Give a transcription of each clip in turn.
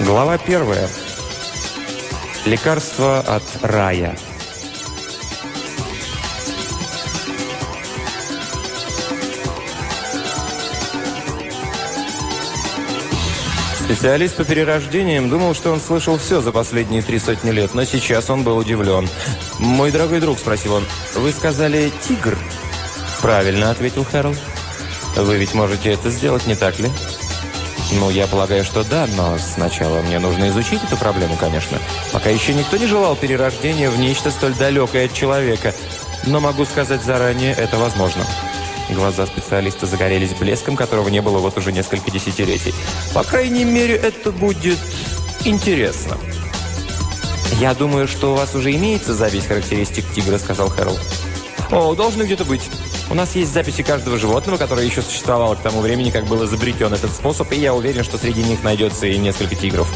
Глава первая. Лекарство от рая. Специалист по перерождениям думал, что он слышал все за последние три сотни лет, но сейчас он был удивлен. «Мой дорогой друг», — спросил он, — «вы сказали «тигр»?» «Правильно», — ответил Хэрол. «Вы ведь можете это сделать, не так ли?» «Ну, я полагаю, что да, но сначала мне нужно изучить эту проблему, конечно. Пока еще никто не желал перерождения в нечто столь далекое от человека. Но могу сказать заранее, это возможно». Глаза специалиста загорелись блеском, которого не было вот уже несколько десятилетий. «По крайней мере, это будет интересно». «Я думаю, что у вас уже имеется запись характеристик тигра», — сказал Хэрол. «О, должно где-то быть. У нас есть записи каждого животного, которое еще существовало к тому времени, как был изобретен этот способ, и я уверен, что среди них найдется и несколько тигров».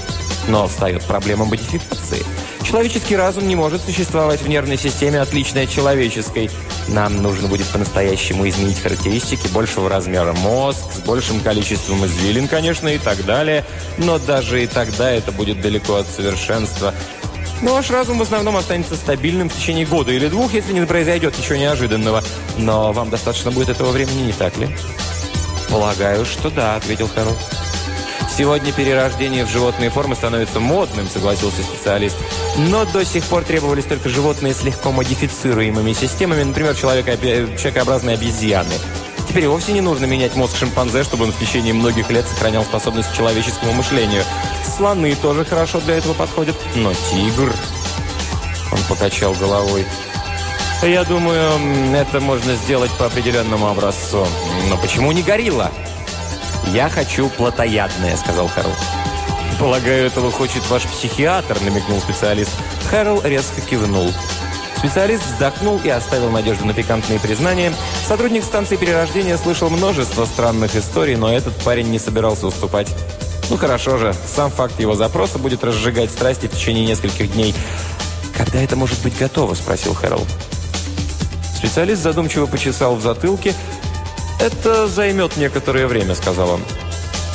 Но встает проблема модификации. Человеческий разум не может существовать в нервной системе, отличной от человеческой. Нам нужно будет по-настоящему изменить характеристики большего размера мозг, с большим количеством извилин, конечно, и так далее. Но даже и тогда это будет далеко от совершенства. Но ваш разум в основном останется стабильным в течение года или двух, если не произойдет ничего неожиданного. Но вам достаточно будет этого времени, не так ли? «Полагаю, что да», — ответил Хэрол. Сегодня перерождение в животные формы становится модным, согласился специалист. Но до сих пор требовались только животные с легко модифицируемыми системами, например, человекообразные обезьяны. Теперь вовсе не нужно менять мозг шимпанзе, чтобы он в течение многих лет сохранял способность к человеческому мышлению. Слоны тоже хорошо для этого подходят, но тигр... Он покачал головой. Я думаю, это можно сделать по определенному образцу. Но почему не горилла? «Я хочу плотоядное», — сказал Хэрл. «Полагаю, этого хочет ваш психиатр», — намекнул специалист. Хэрл резко кивнул. Специалист вздохнул и оставил надежду на пикантные признания. Сотрудник станции перерождения слышал множество странных историй, но этот парень не собирался уступать. Ну хорошо же, сам факт его запроса будет разжигать страсти в течение нескольких дней. «Когда это может быть готово?» – спросил Хэрол. Специалист задумчиво почесал в затылке, «Это займет некоторое время», — сказал он.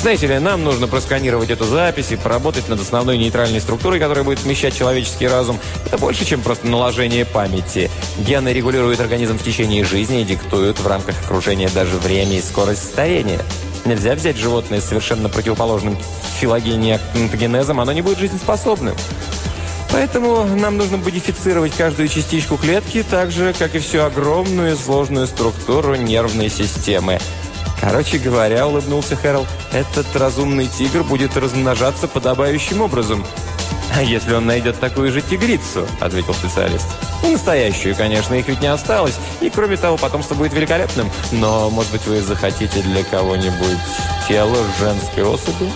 Знаете ли, нам нужно просканировать эту запись и поработать над основной нейтральной структурой, которая будет вмещать человеческий разум. Это больше, чем просто наложение памяти. Гены регулируют организм в течение жизни и диктуют в рамках окружения даже время и скорость старения. Нельзя взять животное с совершенно противоположным филогенезом, оно не будет жизнеспособным. Поэтому нам нужно модифицировать каждую частичку клетки, так же, как и всю огромную и сложную структуру нервной системы. Короче говоря, улыбнулся Хэрол, этот разумный тигр будет размножаться подобающим образом. «А если он найдет такую же тигрицу?» – ответил специалист. «Ну, настоящую, конечно, их ведь не осталось. И, кроме того, потомство будет великолепным. Но, может быть, вы захотите для кого-нибудь тело женской особи?»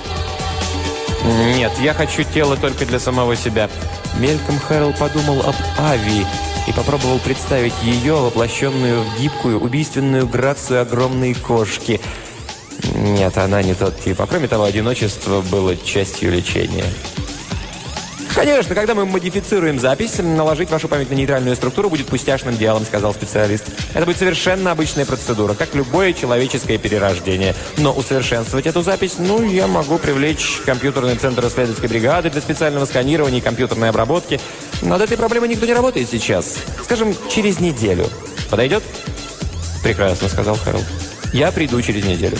«Нет, я хочу тело только для самого себя. Мельком Хэрол подумал об Ави и попробовал представить ее, воплощенную в гибкую, убийственную грацию огромной кошки. Нет, она не тот тип. А кроме того, одиночество было частью лечения. «Конечно, когда мы модифицируем запись, наложить вашу память на нейтральную структуру будет пустяшным делом», сказал специалист. «Это будет совершенно обычная процедура, как любое человеческое перерождение. Но усовершенствовать эту запись, ну, я могу привлечь компьютерный центр исследовательской бригады для специального сканирования и компьютерной обработки. Над этой проблемой никто не работает сейчас. Скажем, через неделю. Подойдет?» «Прекрасно», сказал Хэрл. «Я приду через неделю».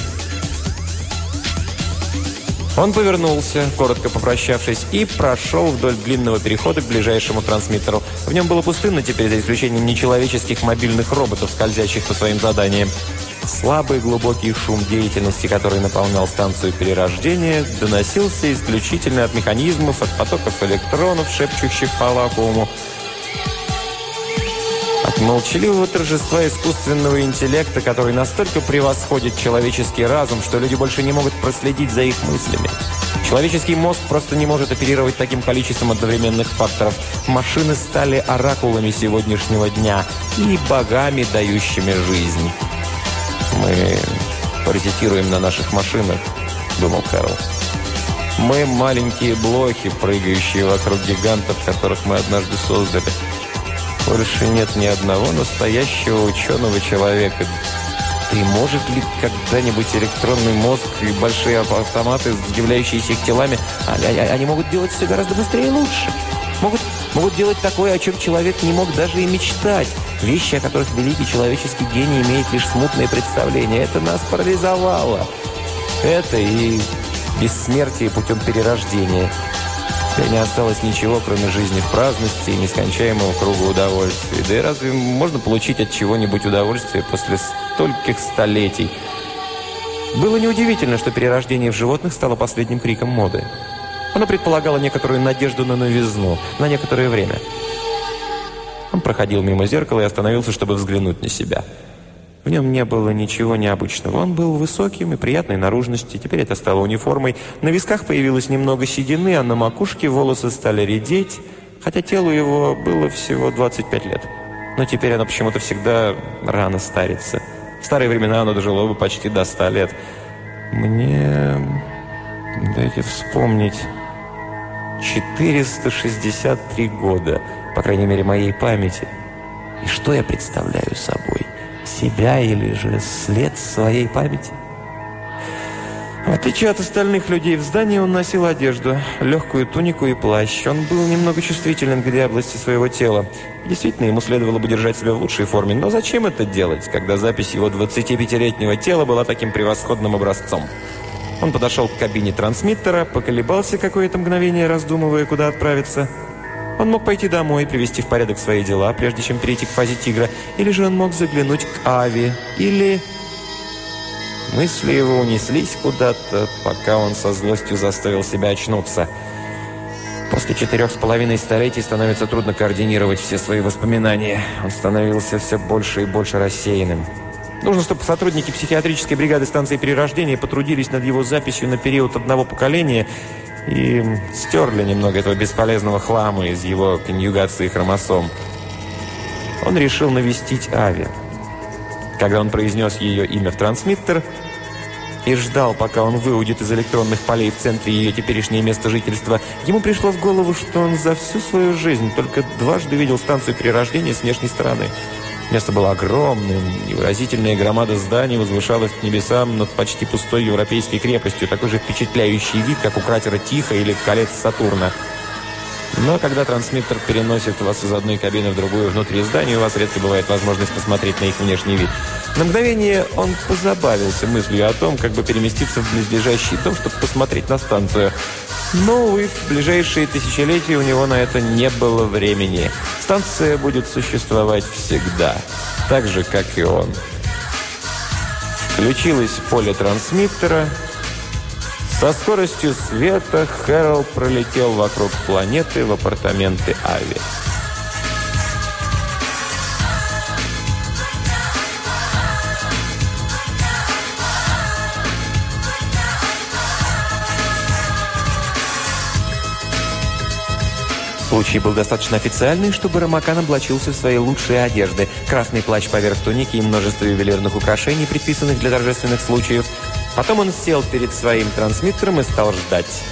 Он повернулся, коротко попрощавшись, и прошел вдоль длинного перехода к ближайшему трансмиттеру. В нем было пустынно теперь, за исключением нечеловеческих мобильных роботов, скользящих по своим заданиям. Слабый глубокий шум деятельности, который наполнял станцию перерождения, доносился исключительно от механизмов, от потоков электронов, шепчущих по вакууму. От молчаливого торжества искусственного интеллекта, который настолько превосходит человеческий разум, что люди больше не могут проследить за их мыслями. Человеческий мозг просто не может оперировать таким количеством одновременных факторов. Машины стали оракулами сегодняшнего дня и богами, дающими жизнь. «Мы паразитируем на наших машинах», — думал Кэрол. «Мы маленькие блохи, прыгающие вокруг гигантов, которых мы однажды создали». Больше нет ни одного настоящего ученого человека. И может ли когда-нибудь электронный мозг и большие автоматы, являющиеся их телами, они, они могут делать все гораздо быстрее и лучше? Могут, могут делать такое, о чем человек не мог даже и мечтать. Вещи, о которых великий человеческий гений имеет лишь смутное представление. Это нас парализовало. Это и бессмертие путем перерождения. Теперь не осталось ничего, кроме жизни в праздности и нескончаемого круга удовольствия. Да и разве можно получить от чего-нибудь удовольствие после стольких столетий? Было неудивительно, что перерождение в животных стало последним криком моды. Оно предполагало некоторую надежду на новизну, на некоторое время. Он проходил мимо зеркала и остановился, чтобы взглянуть на себя – в нем не было ничего необычного. Он был высоким и приятной наружности. Теперь это стало униформой. На висках появилось немного седины, а на макушке волосы стали редеть, хотя телу его было всего 25 лет. Но теперь оно почему-то всегда рано старится. В старые времена оно дожило бы почти до 100 лет. Мне... Дайте вспомнить... 463 года, по крайней мере, моей памяти. И что я представляю собой? Себя или же след своей памяти. В отличие от остальных людей в здании, он носил одежду, легкую тунику и плащ. Он был немного чувствителен к области своего тела. Действительно, ему следовало бы держать себя в лучшей форме. Но зачем это делать, когда запись его 25-летнего тела была таким превосходным образцом? Он подошел к кабине трансмиттера, поколебался какое-то мгновение, раздумывая, куда отправиться – он мог пойти домой, привести в порядок свои дела, прежде чем перейти к фазе тигра. Или же он мог заглянуть к Ави. Или... Мысли его унеслись куда-то, пока он со злостью заставил себя очнуться. После четырех с половиной столетий становится трудно координировать все свои воспоминания. Он становился все больше и больше рассеянным. Нужно, чтобы сотрудники психиатрической бригады станции перерождения потрудились над его записью на период одного поколения – и стерли немного этого бесполезного хлама из его конъюгации хромосом. Он решил навестить Ави. Когда он произнес ее имя в трансмиттер и ждал, пока он выудит из электронных полей в центре ее теперешнее место жительства, ему пришло в голову, что он за всю свою жизнь только дважды видел станцию перерождения с внешней стороны – Место было огромным, невыразительная громада зданий возвышалась к небесам над почти пустой европейской крепостью, такой же впечатляющий вид, как у кратера Тихо или колец Сатурна. Но когда трансмиттер переносит вас из одной кабины в другую внутри здания, у вас редко бывает возможность посмотреть на их внешний вид. На мгновение он позабавился мыслью о том, как бы переместиться в близлежащий дом, чтобы посмотреть на станцию. Но, увы, в ближайшие тысячелетия у него на это не было времени. Станция будет существовать всегда, так же, как и он. Включилось поле трансмиттера. Со скоростью света Хэрол пролетел вокруг планеты в апартаменты Ави. Случай был достаточно официальный, чтобы Рамакан облачился в свои лучшие одежды. Красный плащ поверх туники и множество ювелирных украшений, предписанных для торжественных случаев. Потом он сел перед своим трансмиттером и стал ждать.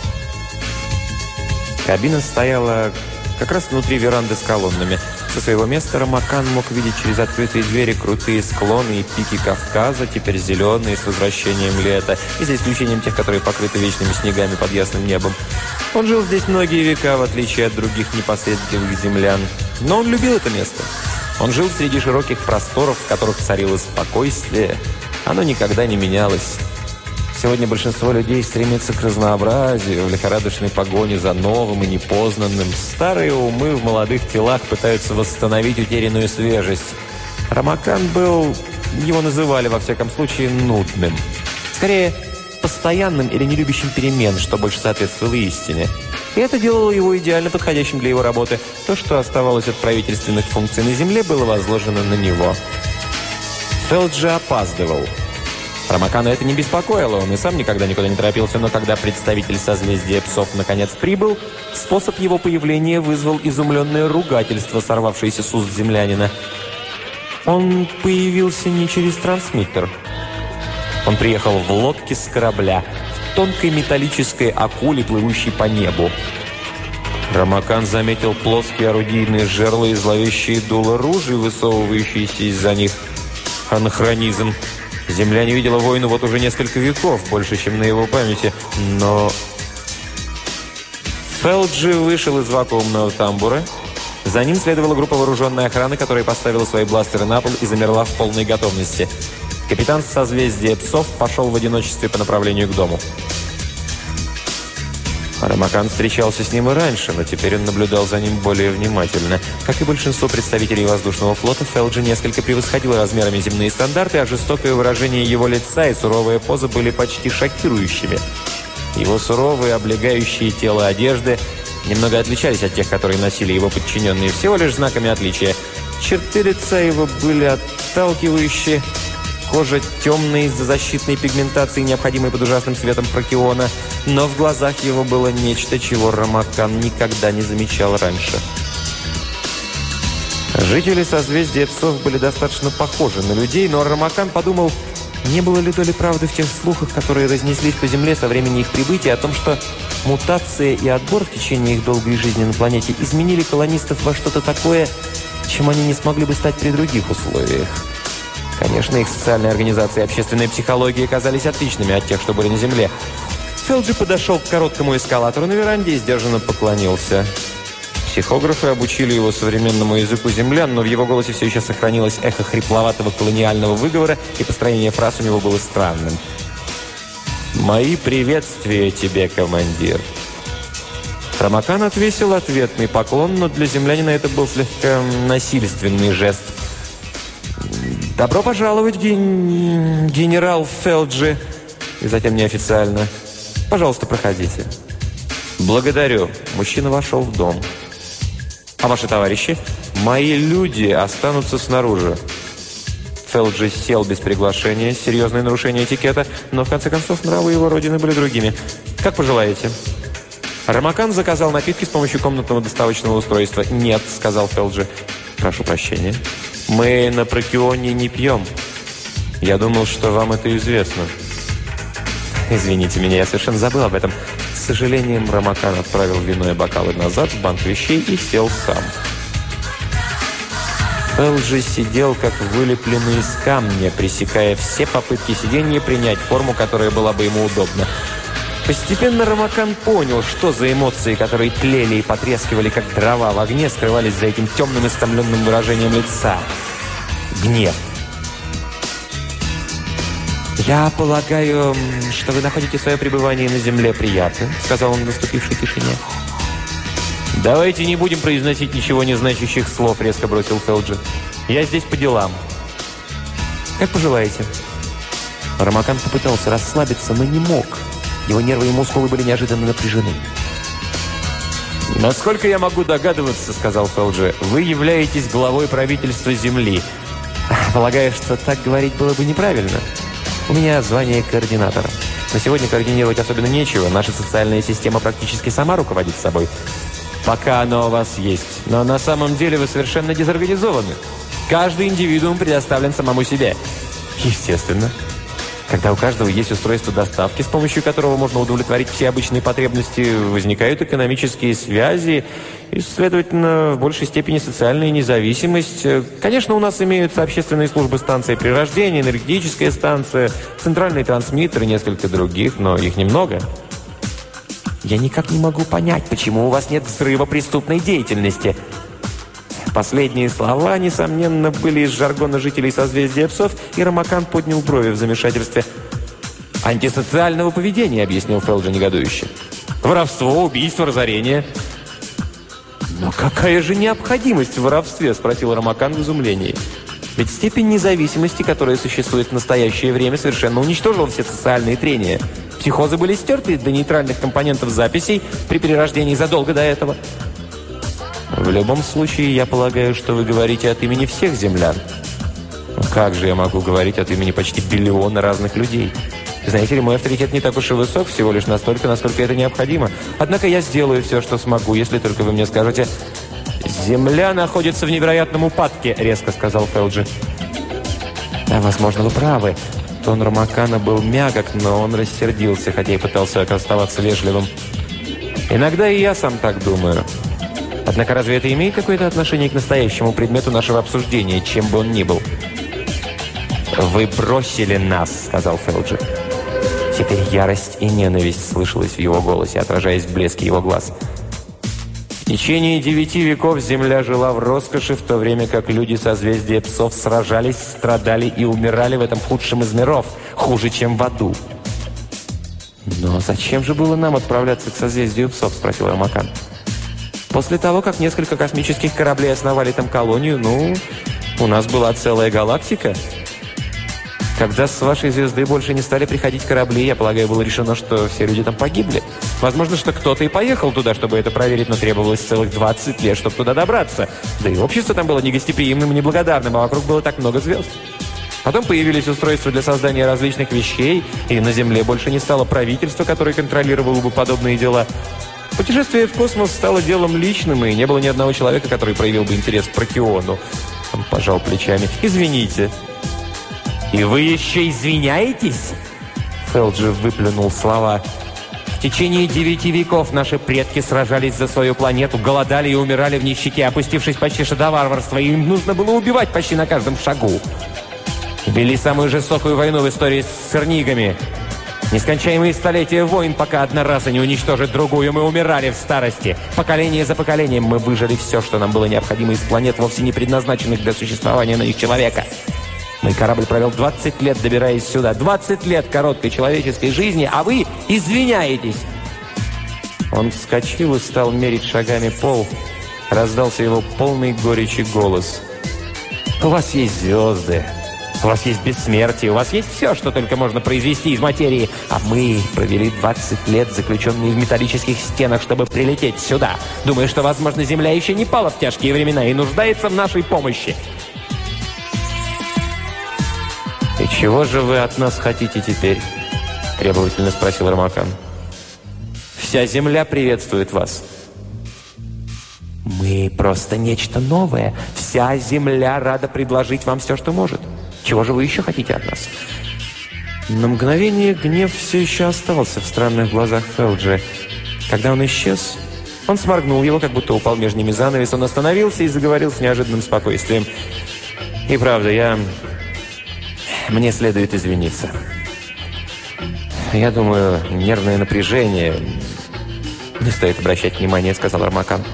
Кабина стояла как раз внутри веранды с колоннами. Со своего места Рамакан мог видеть через открытые двери крутые склоны и пики Кавказа, теперь зеленые, с возвращением лета, и за исключением тех, которые покрыты вечными снегами под ясным небом. Он жил здесь многие века, в отличие от других непосредственных землян. Но он любил это место. Он жил среди широких просторов, в которых царило спокойствие. Оно никогда не менялось. Сегодня большинство людей стремится к разнообразию, в лихорадочной погоне за новым и непознанным. Старые умы в молодых телах пытаются восстановить утерянную свежесть. Рамакан был, его называли во всяком случае, нудным. Скорее, постоянным или не любящим перемен, что больше соответствовало истине. И это делало его идеально подходящим для его работы. То, что оставалось от правительственных функций на Земле, было возложено на него. Фелд же опаздывал. Рамакана это не беспокоило, он и сам никогда никуда не торопился, но когда представитель созвездия псов наконец прибыл, способ его появления вызвал изумленное ругательство, сорвавшееся с уст землянина. Он появился не через трансмиттер – он приехал в лодке с корабля, в тонкой металлической акуле, плывущей по небу. Рамакан заметил плоские орудийные жерла и зловещие дула ружей, высовывающиеся из-за них. Анахронизм. Земля не видела войну вот уже несколько веков, больше, чем на его памяти, но... Фелджи вышел из вакуумного тамбура. За ним следовала группа вооруженной охраны, которая поставила свои бластеры на пол и замерла в полной готовности. Капитан созвездия псов пошел в одиночестве по направлению к дому. Рамакан встречался с ним и раньше, но теперь он наблюдал за ним более внимательно. Как и большинство представителей воздушного флота, Фелджи несколько превосходил размерами земные стандарты, а жестокое выражение его лица и суровая поза были почти шокирующими. Его суровые, облегающие тело одежды немного отличались от тех, которые носили его подчиненные, всего лишь знаками отличия. Черты лица его были отталкивающие, Кожа темная из-за защитной пигментации, необходимой под ужасным светом прокиона, но в глазах его было нечто, чего Рамакан никогда не замечал раньше. Жители созвездия Псов были достаточно похожи на людей, но Рамакан подумал, не было ли то ли правды в тех слухах, которые разнеслись по Земле со времени их прибытия, о том, что мутация и отбор в течение их долгой жизни на планете изменили колонистов во что-то такое, чем они не смогли бы стать при других условиях. Конечно, их социальные организации и общественная психология казались отличными от тех, что были на Земле. Фелджи подошел к короткому эскалатору на веранде и сдержанно поклонился. Психографы обучили его современному языку землян, но в его голосе все еще сохранилось эхо хрипловатого колониального выговора, и построение фраз у него было странным. «Мои приветствия тебе, командир!» Рамакан отвесил ответный поклон, но для землянина это был слегка насильственный жест – «Добро пожаловать, ген... генерал Фелджи!» И затем неофициально. «Пожалуйста, проходите». «Благодарю». Мужчина вошел в дом. «А ваши товарищи?» «Мои люди останутся снаружи». Фелджи сел без приглашения, серьезное нарушение этикета, но в конце концов нравы его родины были другими. «Как пожелаете». Рамакан заказал напитки с помощью комнатного доставочного устройства. «Нет», — сказал Фелджи. «Прошу прощения». Мы на Прокионе не пьем. Я думал, что вам это известно. Извините меня, я совершенно забыл об этом. С сожалением, Рамакан отправил вино и бокалы назад в банк вещей и сел сам. Же сидел, как вылепленный из камня, пресекая все попытки сидения принять форму, которая была бы ему удобна. Постепенно Рамакан понял, что за эмоции, которые тлели и потрескивали, как дрова в огне, скрывались за этим темным истомленным выражением лица. Гнев. «Я полагаю, что вы находите свое пребывание на земле приятным», сказал он в наступившей тишине. «Давайте не будем произносить ничего не значащих слов», резко бросил Фелджи. «Я здесь по делам». «Как пожелаете». Рамакан попытался расслабиться, но не мог. Его нервы и мускулы были неожиданно напряжены. «Насколько я могу догадываться, — сказал Фелджи, — вы являетесь главой правительства Земли. Полагаю, что так говорить было бы неправильно. У меня звание координатора. Но сегодня координировать особенно нечего. Наша социальная система практически сама руководит собой. Пока оно у вас есть. Но на самом деле вы совершенно дезорганизованы. Каждый индивидуум предоставлен самому себе. Естественно. Когда у каждого есть устройство доставки, с помощью которого можно удовлетворить все обычные потребности, возникают экономические связи и, следовательно, в большей степени социальная независимость. Конечно, у нас имеются общественные службы станции при рождении, энергетическая станция, центральный трансмиттер и несколько других, но их немного. Я никак не могу понять, почему у вас нет взрыва преступной деятельности – Последние слова, несомненно, были из жаргона жителей созвездия псов, и Рамакан поднял брови в замешательстве. «Антисоциального поведения», — объяснил Фелджи негодующе. «Воровство, убийство, разорение». «Но какая же необходимость в воровстве?» — спросил Рамакан в изумлении. «Ведь степень независимости, которая существует в настоящее время, совершенно уничтожила все социальные трения. Психозы были стерты до нейтральных компонентов записей при перерождении задолго до этого». В любом случае, я полагаю, что вы говорите от имени всех землян. Как же я могу говорить от имени почти биллиона разных людей? Знаете ли, мой авторитет не так уж и высок, всего лишь настолько, насколько это необходимо. Однако я сделаю все, что смогу, если только вы мне скажете... «Земля находится в невероятном упадке», — резко сказал Фелджи. «Да, возможно, вы правы». Тон Ромакана был мягок, но он рассердился, хотя и пытался оставаться вежливым. «Иногда и я сам так думаю». Однако разве это имеет какое-то отношение к настоящему предмету нашего обсуждения, чем бы он ни был? «Вы бросили нас», — сказал Фелджи. Теперь ярость и ненависть слышалась в его голосе, отражаясь в блеске его глаз. В течение девяти веков Земля жила в роскоши, в то время как люди созвездия псов сражались, страдали и умирали в этом худшем из миров, хуже, чем в аду. «Но зачем же было нам отправляться к созвездию псов?» – спросил Армакан. «После того, как несколько космических кораблей основали там колонию, ну, у нас была целая галактика». Когда с вашей звезды больше не стали приходить корабли, я полагаю, было решено, что все люди там погибли. Возможно, что кто-то и поехал туда, чтобы это проверить, но требовалось целых 20 лет, чтобы туда добраться. Да и общество там было негостеприимным и неблагодарным, а вокруг было так много звезд. Потом появились устройства для создания различных вещей, и на Земле больше не стало правительства, которое контролировало бы подобные дела. Путешествие в космос стало делом личным, и не было ни одного человека, который проявил бы интерес к Прокиону. Он пожал плечами. «Извините, «И вы еще извиняетесь?» Фелджи выплюнул слова. «В течение девяти веков наши предки сражались за свою планету, голодали и умирали в нищете, опустившись почти что до варварства, и им нужно было убивать почти на каждом шагу. Вели самую жестокую войну в истории с сырнигами. Нескончаемые столетия войн, пока одна раса не уничтожит другую, мы умирали в старости. Поколение за поколением мы выжили все, что нам было необходимо из планет, вовсе не предназначенных для существования на них человека». Мой корабль провел 20 лет, добираясь сюда. 20 лет короткой человеческой жизни, а вы извиняетесь!» Он вскочил и стал мерить шагами пол. Раздался его полный горечи голос. «У вас есть звезды, у вас есть бессмертие, у вас есть все, что только можно произвести из материи. А мы провели 20 лет, заключенные в металлических стенах, чтобы прилететь сюда. Думаю, что, возможно, Земля еще не пала в тяжкие времена и нуждается в нашей помощи. «И чего же вы от нас хотите теперь?» – требовательно спросил Рамакан. «Вся земля приветствует вас». «Мы просто нечто новое. Вся земля рада предложить вам все, что может. Чего же вы еще хотите от нас?» На мгновение гнев все еще остался в странных глазах Фелджи. Когда он исчез, он сморгнул его, как будто упал между ними занавес. Он остановился и заговорил с неожиданным спокойствием. «И правда, я мне следует извиниться. Я думаю, нервное напряжение... Не стоит обращать внимания, сказал Армакан.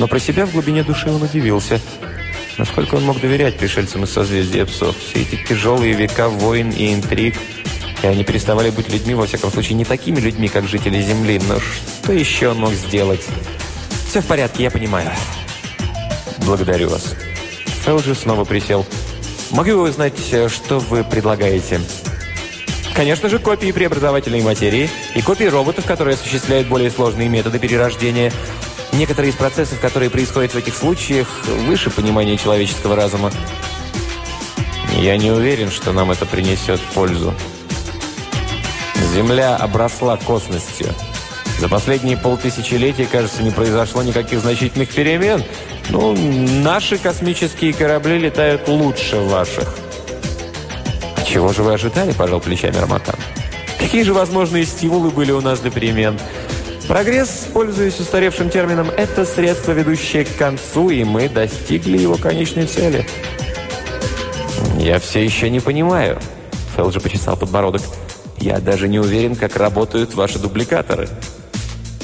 Но про себя в глубине души он удивился. Насколько он мог доверять пришельцам из созвездия псов? Все эти тяжелые века войн и интриг. И они переставали быть людьми, во всяком случае, не такими людьми, как жители Земли. Но что еще он мог сделать? Все в порядке, я понимаю. Благодарю вас. Фелджи снова присел. Могу я узнать, э, что вы предлагаете? Конечно же, копии преобразовательной материи и копии роботов, которые осуществляют более сложные методы перерождения. Некоторые из процессов, которые происходят в этих случаях, выше понимания человеческого разума. Я не уверен, что нам это принесет пользу. Земля обросла косностью. За последние полтысячелетия, кажется, не произошло никаких значительных перемен – ну, наши космические корабли летают лучше ваших. Чего же вы ожидали, пожал плечами Раматан. Какие же возможные стимулы были у нас для перемен? Прогресс, пользуясь устаревшим термином, это средство, ведущее к концу, и мы достигли его конечной цели. Я все еще не понимаю. Фелджи почесал подбородок. Я даже не уверен, как работают ваши дубликаторы.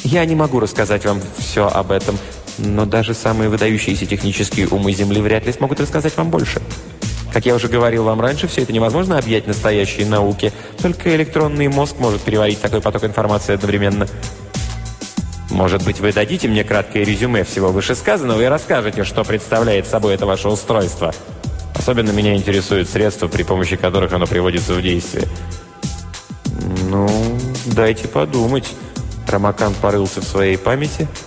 Я не могу рассказать вам все об этом. Но даже самые выдающиеся технические умы Земли вряд ли смогут рассказать вам больше. Как я уже говорил вам раньше, все это невозможно объять настоящей науке. Только электронный мозг может переварить такой поток информации одновременно. Может быть, вы дадите мне краткое резюме всего вышесказанного и расскажете, что представляет собой это ваше устройство. Особенно меня интересуют средства, при помощи которых оно приводится в действие. Ну, дайте подумать. Рамакан порылся в своей памяти –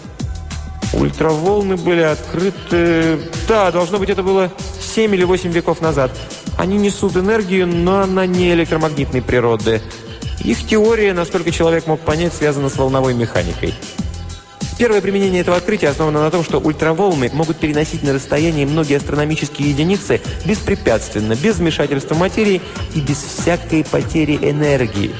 Ультраволны были открыты... Да, должно быть, это было 7 или 8 веков назад. Они несут энергию, но она не электромагнитной природы. Их теория, насколько человек мог понять, связана с волновой механикой. Первое применение этого открытия основано на том, что ультраволны могут переносить на расстоянии многие астрономические единицы беспрепятственно, без вмешательства материи и без всякой потери энергии.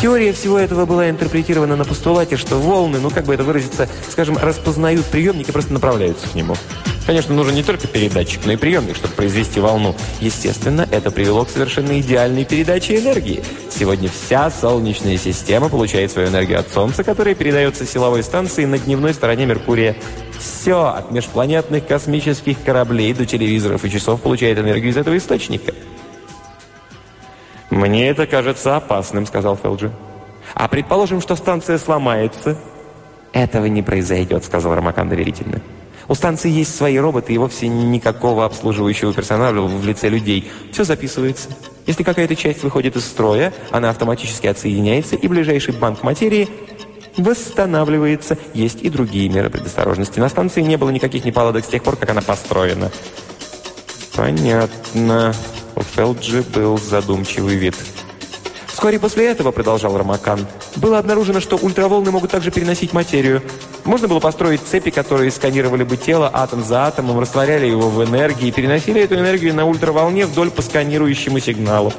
Теория всего этого была интерпретирована на постулате, что волны, ну как бы это выразиться, скажем, распознают приемник и просто направляются к нему. Конечно, нужен не только передатчик, но и приемник, чтобы произвести волну. Естественно, это привело к совершенно идеальной передаче энергии. Сегодня вся Солнечная система получает свою энергию от Солнца, которая передается силовой станции на дневной стороне Меркурия. Все, от межпланетных космических кораблей до телевизоров и часов получает энергию из этого источника. «Мне это кажется опасным», — сказал Фелджи. «А предположим, что станция сломается?» «Этого не произойдет», — сказал Рамакан доверительно. У станции есть свои роботы и вовсе никакого обслуживающего персонала в лице людей. Все записывается. Если какая-то часть выходит из строя, она автоматически отсоединяется, и ближайший банк материи восстанавливается. Есть и другие меры предосторожности. На станции не было никаких неполадок с тех пор, как она построена. Понятно. У Фелджи был задумчивый вид. Вскоре после этого, продолжал Рамакан, было обнаружено, что ультраволны могут также переносить материю. Можно было построить цепи, которые сканировали бы тело атом за атомом, растворяли его в энергии и переносили эту энергию на ультраволне вдоль по сканирующему сигналу.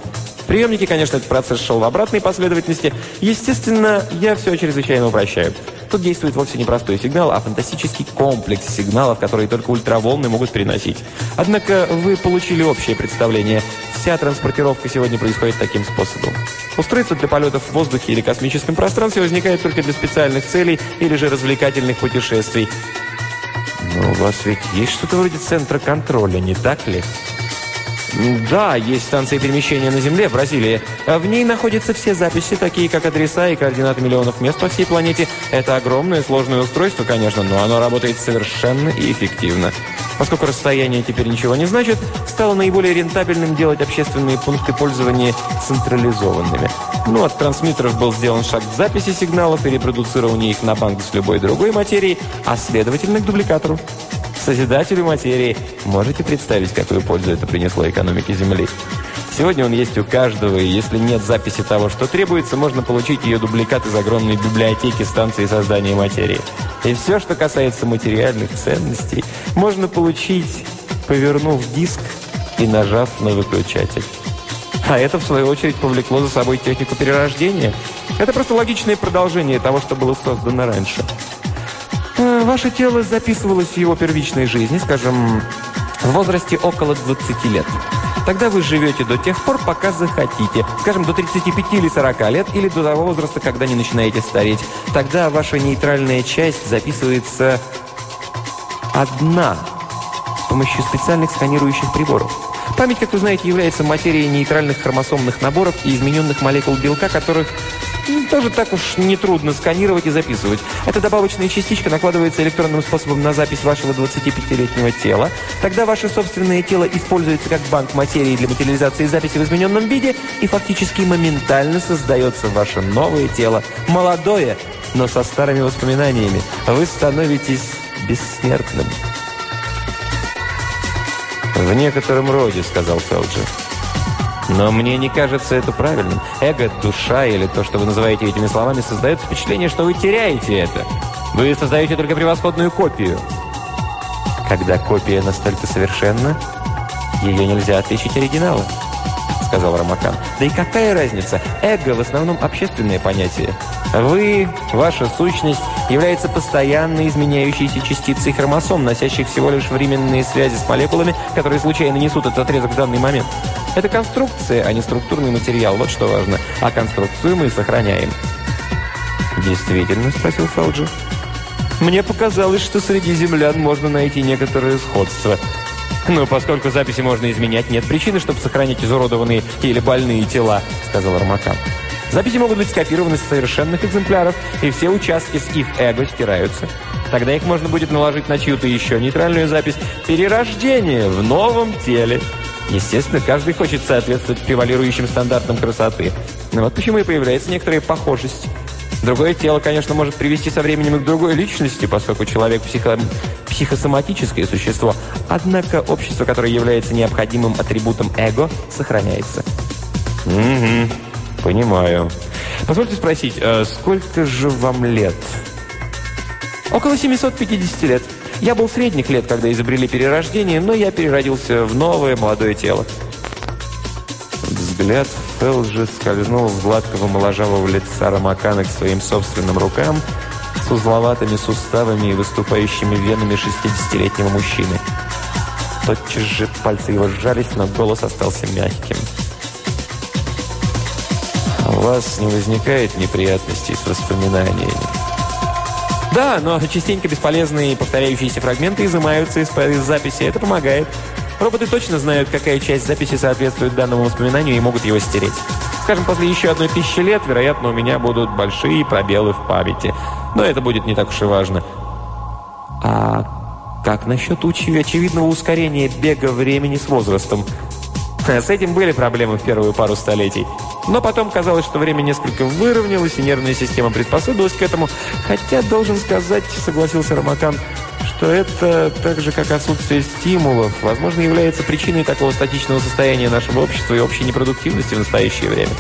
В конечно, этот процесс шел в обратной последовательности. Естественно, я все чрезвычайно упрощаю. Тут действует вовсе не простой сигнал, а фантастический комплекс сигналов, которые только ультраволны могут переносить. Однако вы получили общее представление. Вся транспортировка сегодня происходит таким способом. Устройство для полетов в воздухе или космическом пространстве возникает только для специальных целей или же развлекательных путешествий. Но у вас ведь есть что-то вроде центра контроля, не так ли? Да, есть станция перемещения на Земле, в Бразилии. В ней находятся все записи, такие как адреса и координаты миллионов мест по всей планете. Это огромное сложное устройство, конечно, но оно работает совершенно и эффективно. Поскольку расстояние теперь ничего не значит, стало наиболее рентабельным делать общественные пункты пользования централизованными. Ну, от трансмиттеров был сделан шаг к записи сигналов и репродуцирования их на банк с любой другой материи, а следовательно к дубликатору. Созидателю материи. Можете представить, какую пользу это принесло экономике Земли? Сегодня он есть у каждого, и если нет записи того, что требуется, можно получить ее дубликат из огромной библиотеки станции создания материи. И все, что касается материальных ценностей, можно получить, повернув диск и нажав на выключатель. А это, в свою очередь, повлекло за собой технику перерождения. Это просто логичное продолжение того, что было создано раньше. Э, ваше тело записывалось в его первичной жизни, скажем, в возрасте около 20 лет. Тогда вы живете до тех пор, пока захотите. Скажем, до 35 или 40 лет, или до того возраста, когда не начинаете стареть. Тогда ваша нейтральная часть записывается одна с помощью специальных сканирующих приборов. Память, как вы знаете, является материей нейтральных хромосомных наборов и измененных молекул белка, которых тоже так уж нетрудно сканировать и записывать. Эта добавочная частичка накладывается электронным способом на запись вашего 25-летнего тела. Тогда ваше собственное тело используется как банк материи для материализации записи в измененном виде и фактически моментально создается ваше новое тело. Молодое, но со старыми воспоминаниями. Вы становитесь бессмертным. «В некотором роде», — сказал Фелджи. Но мне не кажется это правильным. Эго, душа или то, что вы называете этими словами, создает впечатление, что вы теряете это. Вы создаете только превосходную копию. Когда копия настолько совершенна, ее нельзя отличить оригинала, сказал Рамакан. Да и какая разница? Эго в основном общественное понятие. Вы, ваша сущность, является постоянно изменяющейся частицей хромосом, носящих всего лишь временные связи с молекулами, которые случайно несут этот отрезок в данный момент. Это конструкция, а не структурный материал, вот что важно. А конструкцию мы сохраняем. «Действительно?» – спросил Фелджи. «Мне показалось, что среди землян можно найти некоторое сходство». «Но поскольку записи можно изменять, нет причины, чтобы сохранить изуродованные или больные тела», – сказал Армакан. Записи могут быть скопированы с совершенных экземпляров, и все участки с их эго стираются. Тогда их можно будет наложить на чью-то еще нейтральную запись «Перерождение в новом теле». Естественно, каждый хочет соответствовать превалирующим стандартам красоты. Но вот почему и появляется некоторая похожесть. Другое тело, конечно, может привести со временем и к другой личности, поскольку человек психо... психосоматическое существо. Однако общество, которое является необходимым атрибутом эго, сохраняется. Угу. Понимаю. Позвольте спросить, а сколько же вам лет? Около 750 лет. Я был средних лет, когда изобрели перерождение, но я переродился в новое молодое тело. Взгляд Фелджи скользнул с гладкого моложавого лица Рамакана к своим собственным рукам, с узловатыми суставами и выступающими венами 60-летнего мужчины. Тотчас же пальцы его сжались, но голос остался мягким. «У вас не возникает неприятностей с воспоминаниями?» «Да, но частенько бесполезные повторяющиеся фрагменты изымаются из, из записи. Это помогает. Роботы точно знают, какая часть записи соответствует данному воспоминанию и могут его стереть. Скажем, после еще одной тысячи лет, вероятно, у меня будут большие пробелы в памяти. Но это будет не так уж и важно. А как насчет очевидного ускорения бега времени с возрастом? С этим были проблемы в первую пару столетий. Но потом казалось, что время несколько выровнялось, и нервная система приспособилась к этому. Хотя, должен сказать, согласился Ромакан, что это, так же как отсутствие стимулов, возможно, является причиной такого статичного состояния нашего общества и общей непродуктивности в настоящее время.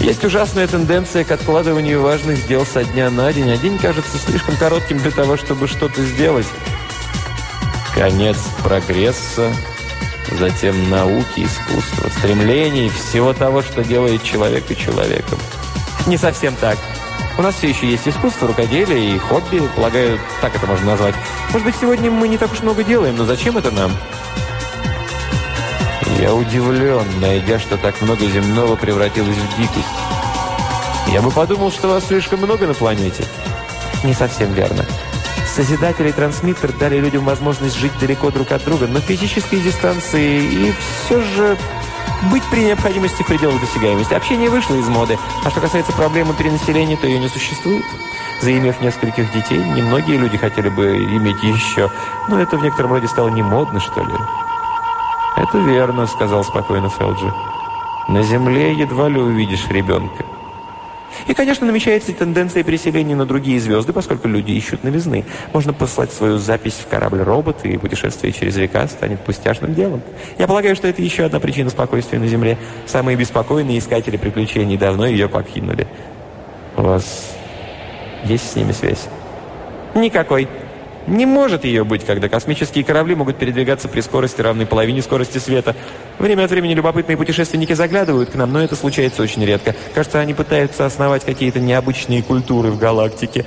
Есть ужасная тенденция к откладыванию важных дел со дня на день, а день кажется слишком коротким для того, чтобы что-то сделать. Конец прогресса, затем науки, искусства, стремлений, всего того, что делает человека человеком. Не совсем так. У нас все еще есть искусство, рукоделие и хобби, полагаю, так это можно назвать. Может быть, сегодня мы не так уж много делаем, но зачем это нам? Я удивлен, найдя, что так много земного превратилось в дикость. Я бы подумал, что вас слишком много на планете. Не совсем верно. Созидатель и трансмиттер дали людям возможность жить далеко друг от друга, но физической дистанции и все же быть при необходимости в пределах досягаемости. Общение вышло из моды. А что касается проблемы перенаселения, то ее не существует. Заимев нескольких детей, немногие люди хотели бы иметь еще. Но это в некотором роде стало не модно, что ли. «Это верно», — сказал спокойно Фелджи. «На Земле едва ли увидишь ребенка». И, конечно, намечается тенденция переселения на другие звезды, поскольку люди ищут новизны. Можно послать свою запись в корабль-робот, и путешествие через века станет пустяшным делом. Я полагаю, что это еще одна причина спокойствия на Земле. Самые беспокойные искатели приключений давно ее покинули. У вас есть с ними связь? Никакой. Не может ее быть, когда космические корабли могут передвигаться при скорости, равной половине скорости света. Время от времени любопытные путешественники заглядывают к нам, но это случается очень редко. Кажется, они пытаются основать какие-то необычные культуры в галактике.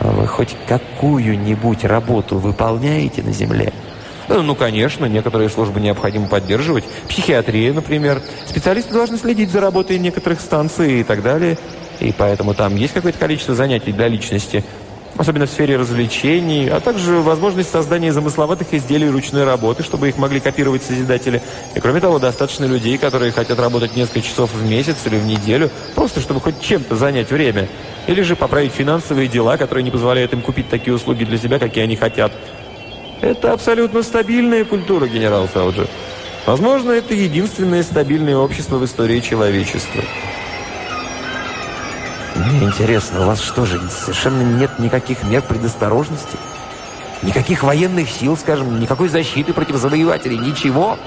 А вы хоть какую-нибудь работу выполняете на Земле? Ну, ну, конечно, некоторые службы необходимо поддерживать. Психиатрия, например. Специалисты должны следить за работой некоторых станций и так далее. И поэтому там есть какое-то количество занятий для личности – особенно в сфере развлечений, а также возможность создания замысловатых изделий ручной работы, чтобы их могли копировать созидатели. И кроме того, достаточно людей, которые хотят работать несколько часов в месяц или в неделю, просто чтобы хоть чем-то занять время. Или же поправить финансовые дела, которые не позволяют им купить такие услуги для себя, какие они хотят. Это абсолютно стабильная культура, генерал Фелджи. Возможно, это единственное стабильное общество в истории человечества. Мне интересно, у вас что же, совершенно нет никаких мер предосторожности? Никаких военных сил, скажем, никакой защиты против завоевателей, ничего?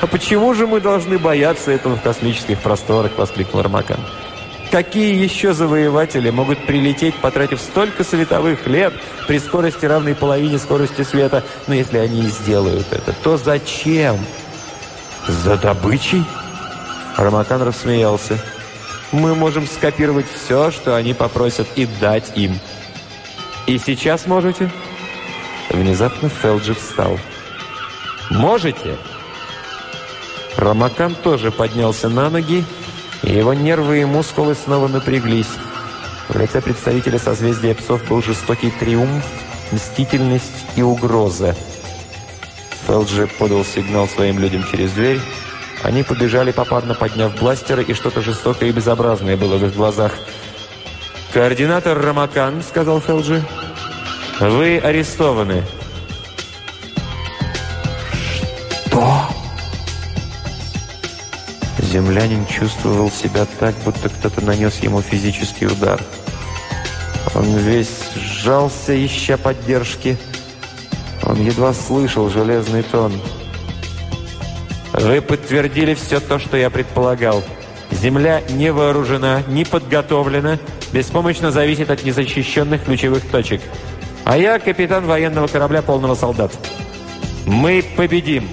А почему же мы должны бояться этого в космических просторах, воскликнул Армакан. Какие еще завоеватели могут прилететь, потратив столько световых лет при скорости равной половине скорости света? Но если они и сделают это, то зачем? За добычей? Рамакан рассмеялся. Мы можем скопировать все, что они попросят, и дать им. И сейчас можете?» Внезапно Фелджи встал. «Можете?» Рамакан тоже поднялся на ноги, и его нервы и мускулы снова напряглись. В лице представителя созвездия псов был жестокий триумф, мстительность и угроза. Фелджи подал сигнал своим людям через дверь, они побежали попарно, подняв бластеры, и что-то жестокое и безобразное было в их глазах. «Координатор Рамакан», — сказал Фелджи, — «вы арестованы». «Что?» Землянин чувствовал себя так, будто кто-то нанес ему физический удар. Он весь сжался, ища поддержки. Он едва слышал железный тон — вы подтвердили все то, что я предполагал. Земля не вооружена, не подготовлена, беспомощно зависит от незащищенных ключевых точек. А я капитан военного корабля полного солдат. Мы победим!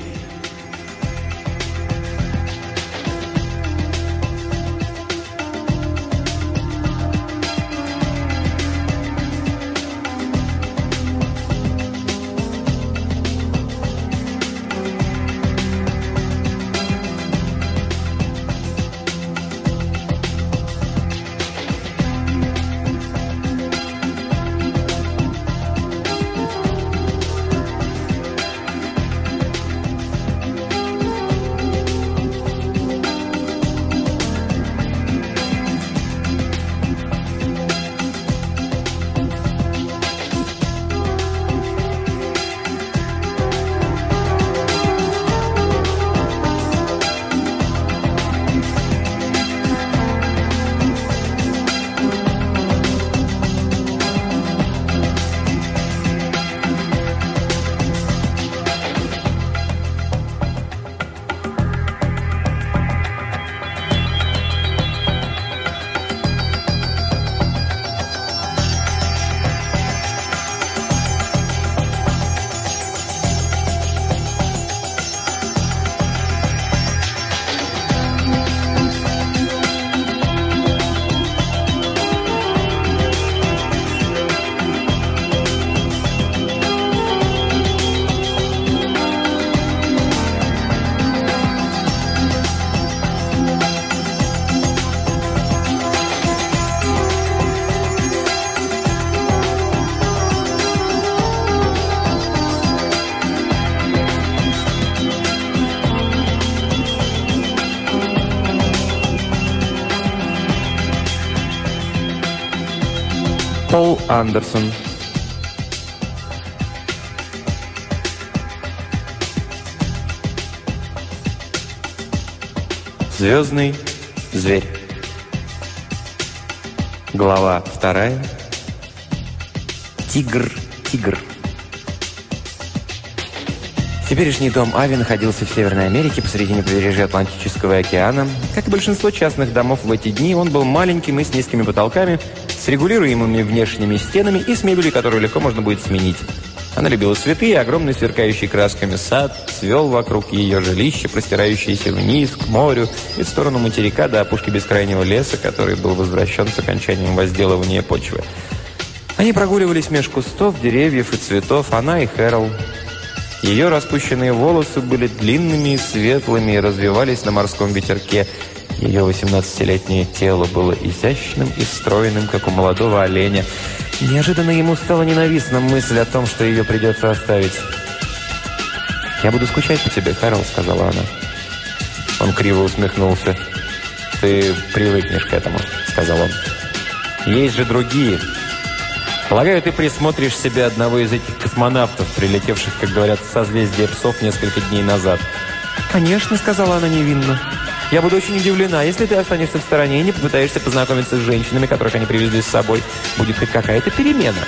Андерсон. Звездный зверь. Глава вторая. Тигр, тигр. Теперешний дом Ави находился в Северной Америке посредине побережья Атлантического океана. Как и большинство частных домов в эти дни, он был маленьким и с низкими потолками, с регулируемыми внешними стенами и с мебелью, которую легко можно будет сменить. Она любила цветы, и огромный сверкающий красками сад свел вокруг ее жилища, простирающиеся вниз, к морю и в сторону материка до опушки бескрайнего леса, который был возвращен с окончанием возделывания почвы. Они прогуливались меж кустов, деревьев и цветов, она и Хэрол. Ее распущенные волосы были длинными и светлыми и развивались на морском ветерке. Ее 18-летнее тело было изящным и стройным, как у молодого оленя. Неожиданно ему стала ненавистна мысль о том, что ее придется оставить. «Я буду скучать по тебе, Карл», — сказала она. Он криво усмехнулся. «Ты привыкнешь к этому», — сказал он. «Есть же другие. Полагаю, ты присмотришь себе одного из этих космонавтов, прилетевших, как говорят, в созвездие псов несколько дней назад». «Конечно», — сказала она невинно. «Я буду очень удивлена, если ты останешься в стороне и не попытаешься познакомиться с женщинами, которых они привезли с собой. Будет хоть какая-то перемена».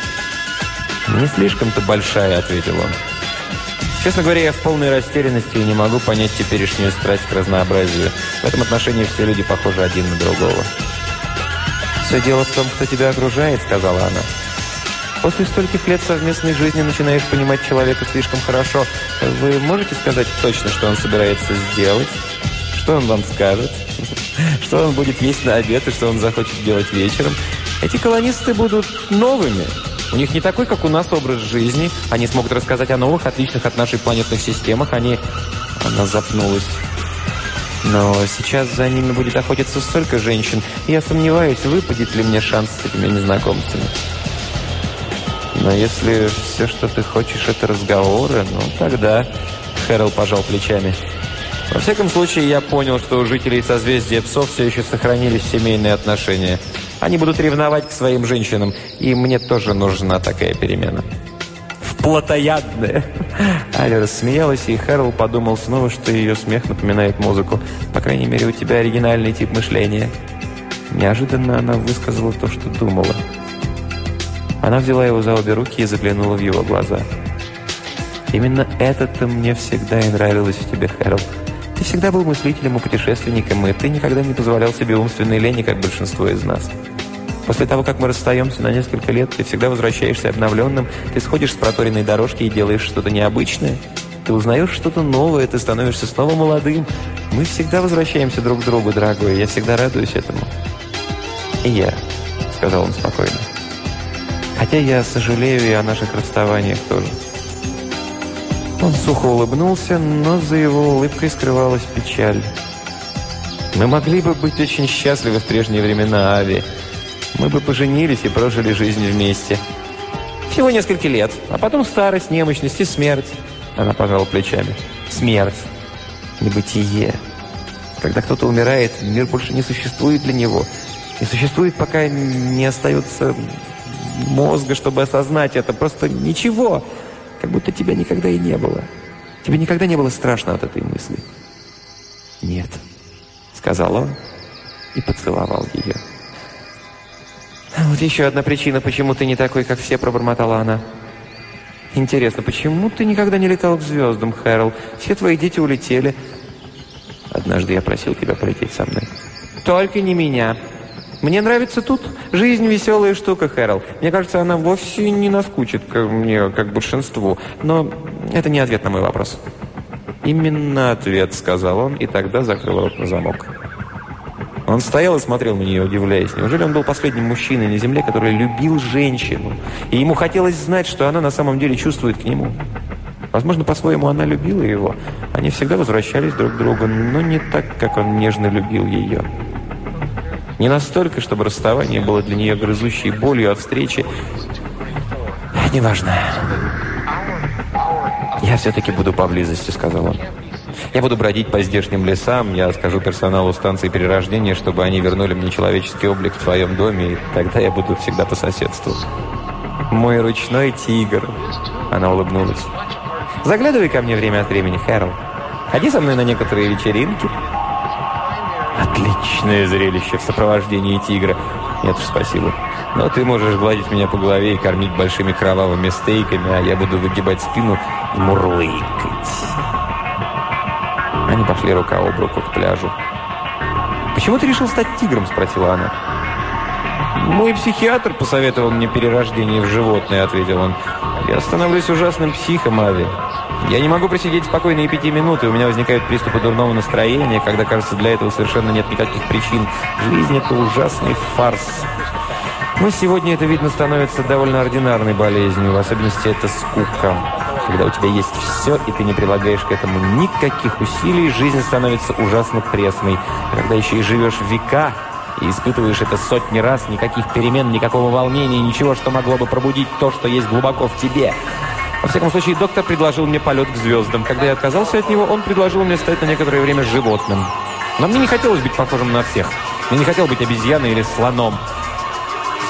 «Не слишком-то большая», — ответил он. Честно говоря, я в полной растерянности и не могу понять теперешнюю страсть к разнообразию. В этом отношении все люди похожи один на другого. «Все дело в том, кто тебя окружает», — сказала она. После стольких лет совместной жизни начинаешь понимать человека слишком хорошо. Вы можете сказать точно, что он собирается сделать? Что он вам скажет? Что он будет есть на обед и что он захочет делать вечером? Эти колонисты будут новыми. У них не такой, как у нас, образ жизни. Они смогут рассказать о новых, отличных от нашей планетных системах. Они... Она запнулась. Но сейчас за ними будет охотиться столько женщин. Я сомневаюсь, выпадет ли мне шанс с этими незнакомцами. Но если все, что ты хочешь, это разговоры, ну тогда... Хэрол пожал плечами. Во всяком случае, я понял, что у жителей созвездия псов все еще сохранились семейные отношения. Они будут ревновать к своим женщинам, и мне тоже нужна такая перемена. В плотоядное. Аля рассмеялась, и Хэрол подумал снова, что ее смех напоминает музыку. По крайней мере, у тебя оригинальный тип мышления. Неожиданно она высказала то, что думала. Она взяла его за обе руки и заглянула в его глаза. «Именно это-то мне всегда и нравилось в тебе, Хэрол. Ты всегда был мыслителем и путешественником, и ты никогда не позволял себе умственной лени, как большинство из нас. После того, как мы расстаемся на несколько лет, ты всегда возвращаешься обновленным, ты сходишь с проторенной дорожки и делаешь что-то необычное. Ты узнаешь что-то новое, ты становишься снова молодым. Мы всегда возвращаемся друг к другу, дорогой, я всегда радуюсь этому. «И я», — сказал он спокойно. Хотя я сожалею и о наших расставаниях тоже. Он сухо улыбнулся, но за его улыбкой скрывалась печаль. Мы могли бы быть очень счастливы в прежние времена, Ави. Мы бы поженились и прожили жизнь вместе. Всего несколько лет, а потом старость, немощность и смерть. Она пожала плечами. Смерть. Небытие. Когда кто-то умирает, мир больше не существует для него. Не существует, пока не остается мозга, чтобы осознать это. Просто ничего. Как будто тебя никогда и не было. Тебе никогда не было страшно от этой мысли. «Нет», — сказал он и поцеловал ее. «Вот еще одна причина, почему ты не такой, как все», — пробормотала она. «Интересно, почему ты никогда не летал к звездам, Хэрол? Все твои дети улетели». «Однажды я просил тебя полететь со мной». «Только не меня», мне нравится тут. Жизнь веселая штука, Хэрол. Мне кажется, она вовсе не наскучит как мне, как большинству. Но это не ответ на мой вопрос. «Именно ответ», — сказал он, и тогда закрыл рот на замок. Он стоял и смотрел на нее, удивляясь. Неужели он был последним мужчиной на земле, который любил женщину? И ему хотелось знать, что она на самом деле чувствует к нему. Возможно, по-своему она любила его. Они всегда возвращались друг к другу, но не так, как он нежно любил ее. Не настолько, чтобы расставание было для нее грызущей болью, а встречи... Неважно. «Я все-таки буду поблизости», — сказал он. Я буду бродить по здешним лесам, я скажу персоналу станции перерождения, чтобы они вернули мне человеческий облик в твоем доме, и тогда я буду всегда по соседству. Мой ручной тигр. Она улыбнулась. Заглядывай ко мне время от времени, Хэрол. Ходи со мной на некоторые вечеринки. Отличное зрелище в сопровождении тигра. Нет уж, спасибо. Но ты можешь гладить меня по голове и кормить большими кровавыми стейками, а я буду выгибать спину и мурлыкать. Они пошли рука об руку к пляжу. «Почему ты решил стать тигром?» – спросила она. «Мой психиатр посоветовал мне перерождение в животное», – ответил он. «Я становлюсь ужасным психом, Ави. Я не могу просидеть спокойно и пяти минут, и у меня возникают приступы дурного настроения, когда, кажется, для этого совершенно нет никаких причин. Жизнь – это ужасный фарс. Но сегодня это, видно, становится довольно ординарной болезнью, в особенности это скука. Когда у тебя есть все, и ты не прилагаешь к этому никаких усилий, жизнь становится ужасно пресной. когда еще и живешь века, и испытываешь это сотни раз, никаких перемен, никакого волнения, ничего, что могло бы пробудить то, что есть глубоко в тебе. Во всяком случае, доктор предложил мне полет к звездам. Когда я отказался от него, он предложил мне стать на некоторое время животным. Но мне не хотелось быть похожим на всех. Мне не хотел быть обезьяной или слоном.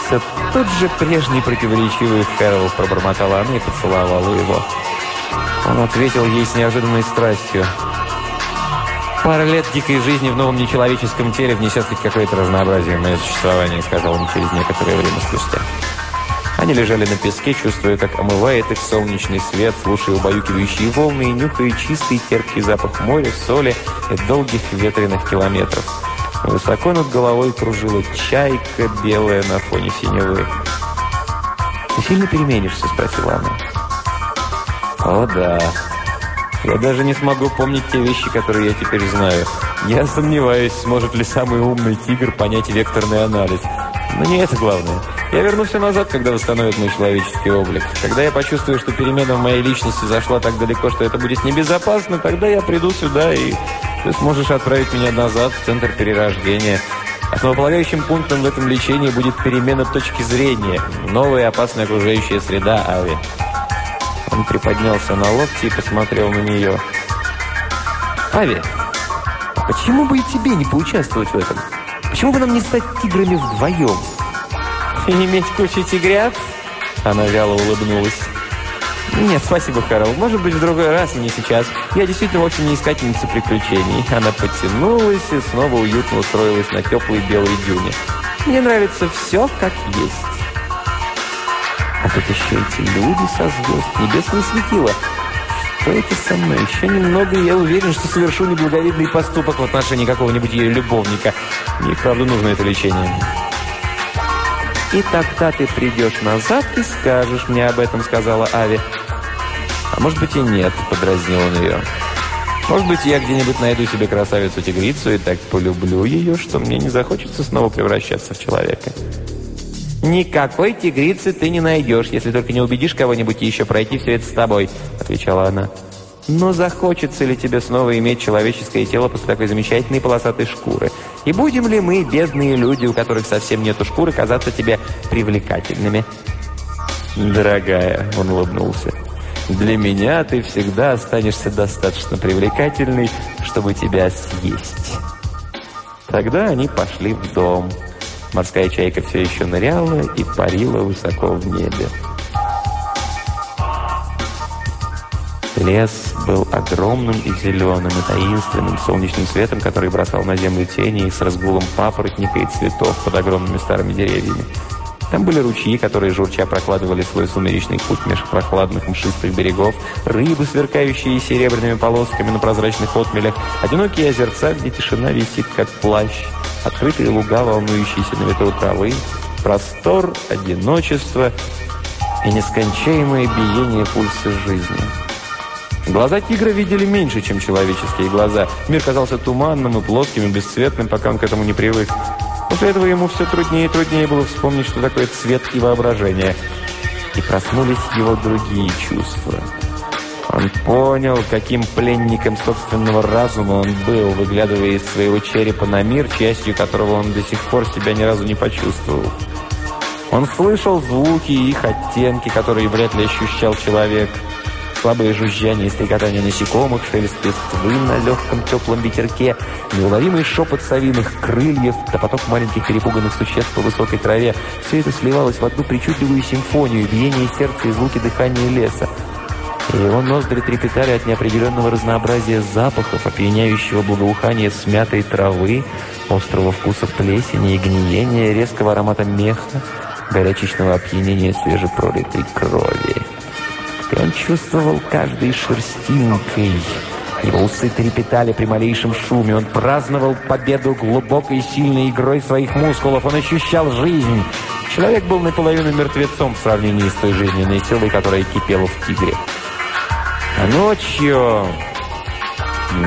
Все тот же прежний противоречивый Хэрол пробормотала она и поцеловала его. Он ответил ей с неожиданной страстью. «Пара лет дикой жизни в новом нечеловеческом теле внесет хоть какое-то разнообразие в мое существование», сказал он через некоторое время спустя. Они лежали на песке, чувствуя, как омывает их солнечный свет, слушая убаюкивающие волны и нюхая чистый терпкий запах моря, соли и долгих ветреных километров. Высоко над головой кружила чайка, белая на фоне синевы. «Ты сильно переменишься?» – спросила она. «О, да. Я даже не смогу помнить те вещи, которые я теперь знаю. Я сомневаюсь, сможет ли самый умный тигр понять векторный анализ. Но не это главное. Я верну все назад, когда восстановят мой человеческий облик. Когда я почувствую, что перемена в моей личности зашла так далеко, что это будет небезопасно, тогда я приду сюда, и ты сможешь отправить меня назад в центр перерождения. Основополагающим пунктом в этом лечении будет перемена точки зрения, новая опасная окружающая среда Ави. Он приподнялся на локти и посмотрел на нее. «Ави, почему бы и тебе не поучаствовать в этом? Почему бы нам не стать тиграми вдвоем?» И иметь кучу тигрят?» Она вяло улыбнулась. «Нет, спасибо, Карл. Может быть, в другой раз, не сейчас. Я действительно вовсе не искательница приключений». Она потянулась и снова уютно устроилась на теплой белой дюне. «Мне нравится все, как есть». А тут еще эти люди со звезд, небесное светило. Что это со мной? Еще немного, и я уверен, что совершу неблаговидный поступок в отношении какого-нибудь ее любовника. Мне, правда, нужно это лечение. «И тогда ты придешь назад и скажешь мне об этом», — сказала Ави. «А может быть и нет», — подразнил он ее. «Может быть, я где-нибудь найду себе красавицу-тигрицу и так полюблю ее, что мне не захочется снова превращаться в человека». «Никакой тигрицы ты не найдешь, если только не убедишь кого-нибудь еще пройти все это с тобой», — отвечала она. Но захочется ли тебе снова иметь человеческое тело после такой замечательной полосатой шкуры? И будем ли мы, бедные люди, у которых совсем нету шкуры, казаться тебе привлекательными? Дорогая, он улыбнулся, для меня ты всегда останешься достаточно привлекательной, чтобы тебя съесть. Тогда они пошли в дом. Морская чайка все еще ныряла и парила высоко в небе. Лес был огромным и зеленым, и таинственным солнечным светом, который бросал на землю тени и с разгулом папоротника и цветов под огромными старыми деревьями. Там были ручьи, которые журча прокладывали свой сумеречный путь меж прохладных мшистых берегов, рыбы, сверкающие серебряными полосками на прозрачных отмелях, одинокие озерца, где тишина висит, как плащ, открытые луга, волнующиеся на ветру травы, простор, одиночество и нескончаемое биение пульса жизни. Глаза тигра видели меньше, чем человеческие глаза. Мир казался туманным и плоским и бесцветным, пока он к этому не привык. После этого ему все труднее и труднее было вспомнить, что такое цвет и воображение. И проснулись его другие чувства. Он понял, каким пленником собственного разума он был, выглядывая из своего черепа на мир, частью которого он до сих пор себя ни разу не почувствовал. Он слышал звуки и их оттенки, которые вряд ли ощущал человек – Слабое жужжание и стрекотание насекомых, шелест листвы на легком теплом ветерке, неуловимый шепот совиных крыльев, да поток маленьких перепуганных существ по высокой траве. Все это сливалось в одну причудливую симфонию, биение сердца и звуки дыхания леса. И его ноздри трепетали от неопределенного разнообразия запахов, опьяняющего благоухания смятой травы, острого вкуса плесени и гниения, резкого аромата меха, горячечного опьянения свежепролитой крови. И он чувствовал каждой шерстинкой. Его усы трепетали при малейшем шуме. Он праздновал победу глубокой сильной игрой своих мускулов. Он ощущал жизнь. Человек был наполовину мертвецом в сравнении с той жизненной силой, которая кипела в тигре. А ночью...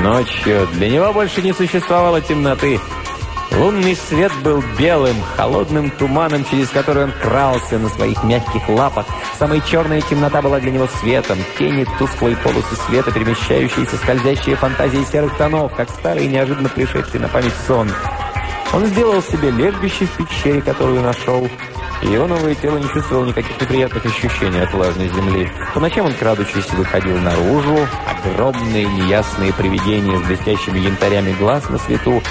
Ночью для него больше не существовало темноты. Лунный свет был белым, холодным туманом, через который он крался на своих мягких лапах. Самая черная темнота была для него светом. Тени, тусклые полосы света, перемещающиеся, скользящие фантазии серых тонов, как старый неожиданно пришедший на память сон. Он сделал себе лежбище в пещере, которую нашел. Его новое тело не чувствовало никаких неприятных ощущений от влажной земли. По ночам он, крадучись, выходил наружу. Огромные неясные привидения с блестящими янтарями глаз на свету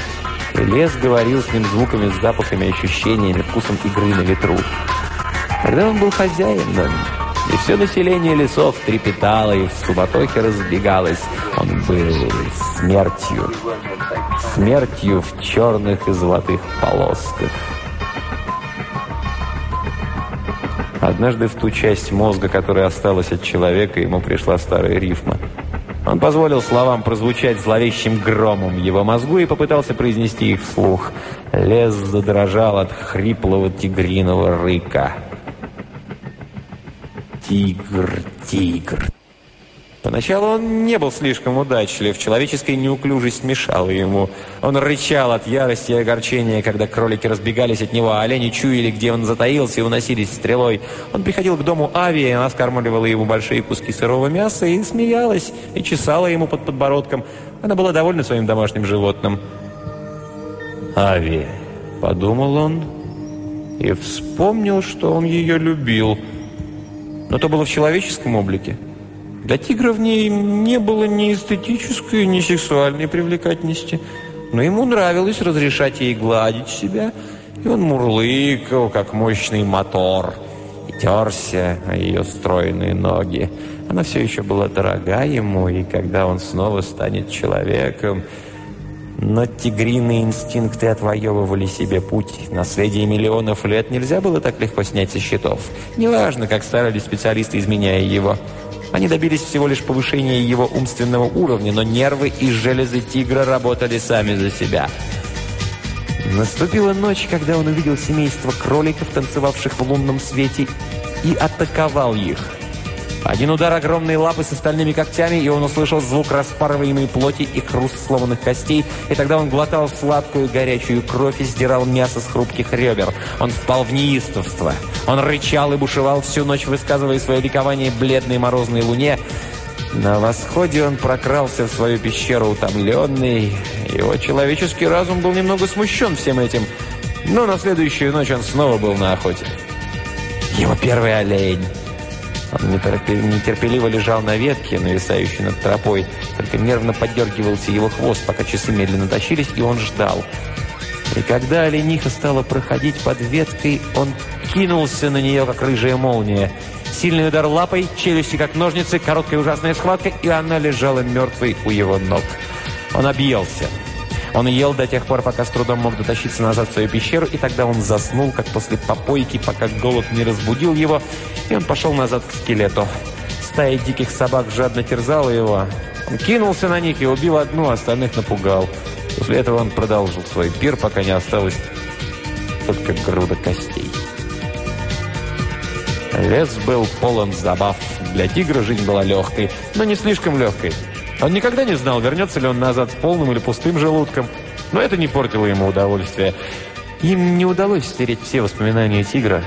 лес говорил с ним звуками, запахами, ощущениями, вкусом игры на ветру. Когда он был хозяином, и все население лесов трепетало и в суматохе разбегалось, он был смертью. Смертью в черных и золотых полосках. Однажды в ту часть мозга, которая осталась от человека, ему пришла старая рифма – он позволил словам прозвучать зловещим громом его мозгу и попытался произнести их вслух. Лес задрожал от хриплого тигриного рыка. «Тигр, тигр, Поначалу он не был слишком удачлив, человеческая неуклюжесть мешала ему. Он рычал от ярости и огорчения, когда кролики разбегались от него, а олени чуяли, где он затаился и уносились стрелой. Он приходил к дому Ави, и она скармливала ему большие куски сырого мяса и смеялась, и чесала ему под подбородком. Она была довольна своим домашним животным. «Ави», — подумал он, и вспомнил, что он ее любил. Но то было в человеческом облике. Для тигра в ней не было ни эстетической, ни сексуальной привлекательности, но ему нравилось разрешать ей гладить себя, и он мурлыкал, как мощный мотор, и терся о ее стройные ноги. Она все еще была дорога ему, и когда он снова станет человеком... Но тигриные инстинкты отвоевывали себе путь. Наследие миллионов лет нельзя было так легко снять со счетов. Неважно, как старались специалисты, изменяя его. Они добились всего лишь повышения его умственного уровня, но нервы и железы тигра работали сами за себя. Наступила ночь, когда он увидел семейство кроликов, танцевавших в лунном свете, и атаковал их – один удар огромной лапы с остальными когтями, и он услышал звук распарываемой плоти и хруст сломанных костей, и тогда он глотал сладкую горячую кровь и сдирал мясо с хрупких ребер. Он впал в неистовство. Он рычал и бушевал всю ночь, высказывая свое ликование бледной морозной луне. На восходе он прокрался в свою пещеру утомленный. Его человеческий разум был немного смущен всем этим. Но на следующую ночь он снова был на охоте. Его первый олень. Он нетерпеливо лежал на ветке, нависающей над тропой, только нервно поддергивался его хвост, пока часы медленно тащились, и он ждал. И когда олениха стала проходить под веткой, он кинулся на нее, как рыжая молния. Сильный удар лапой, челюсти как ножницы, короткая ужасная схватка, и она лежала мертвой у его ног. Он объелся. Он ел до тех пор, пока с трудом мог дотащиться назад в свою пещеру, и тогда он заснул, как после попойки, пока голод не разбудил его, и он пошел назад к скелету. Стая диких собак жадно терзала его. Он кинулся на них и убил одну, а остальных напугал. После этого он продолжил свой пир, пока не осталось только груда костей. Лес был полон забав. Для тигра жизнь была легкой, но не слишком легкой. Он никогда не знал, вернется ли он назад с полным или пустым желудком. Но это не портило ему удовольствия. Им не удалось стереть все воспоминания тигра.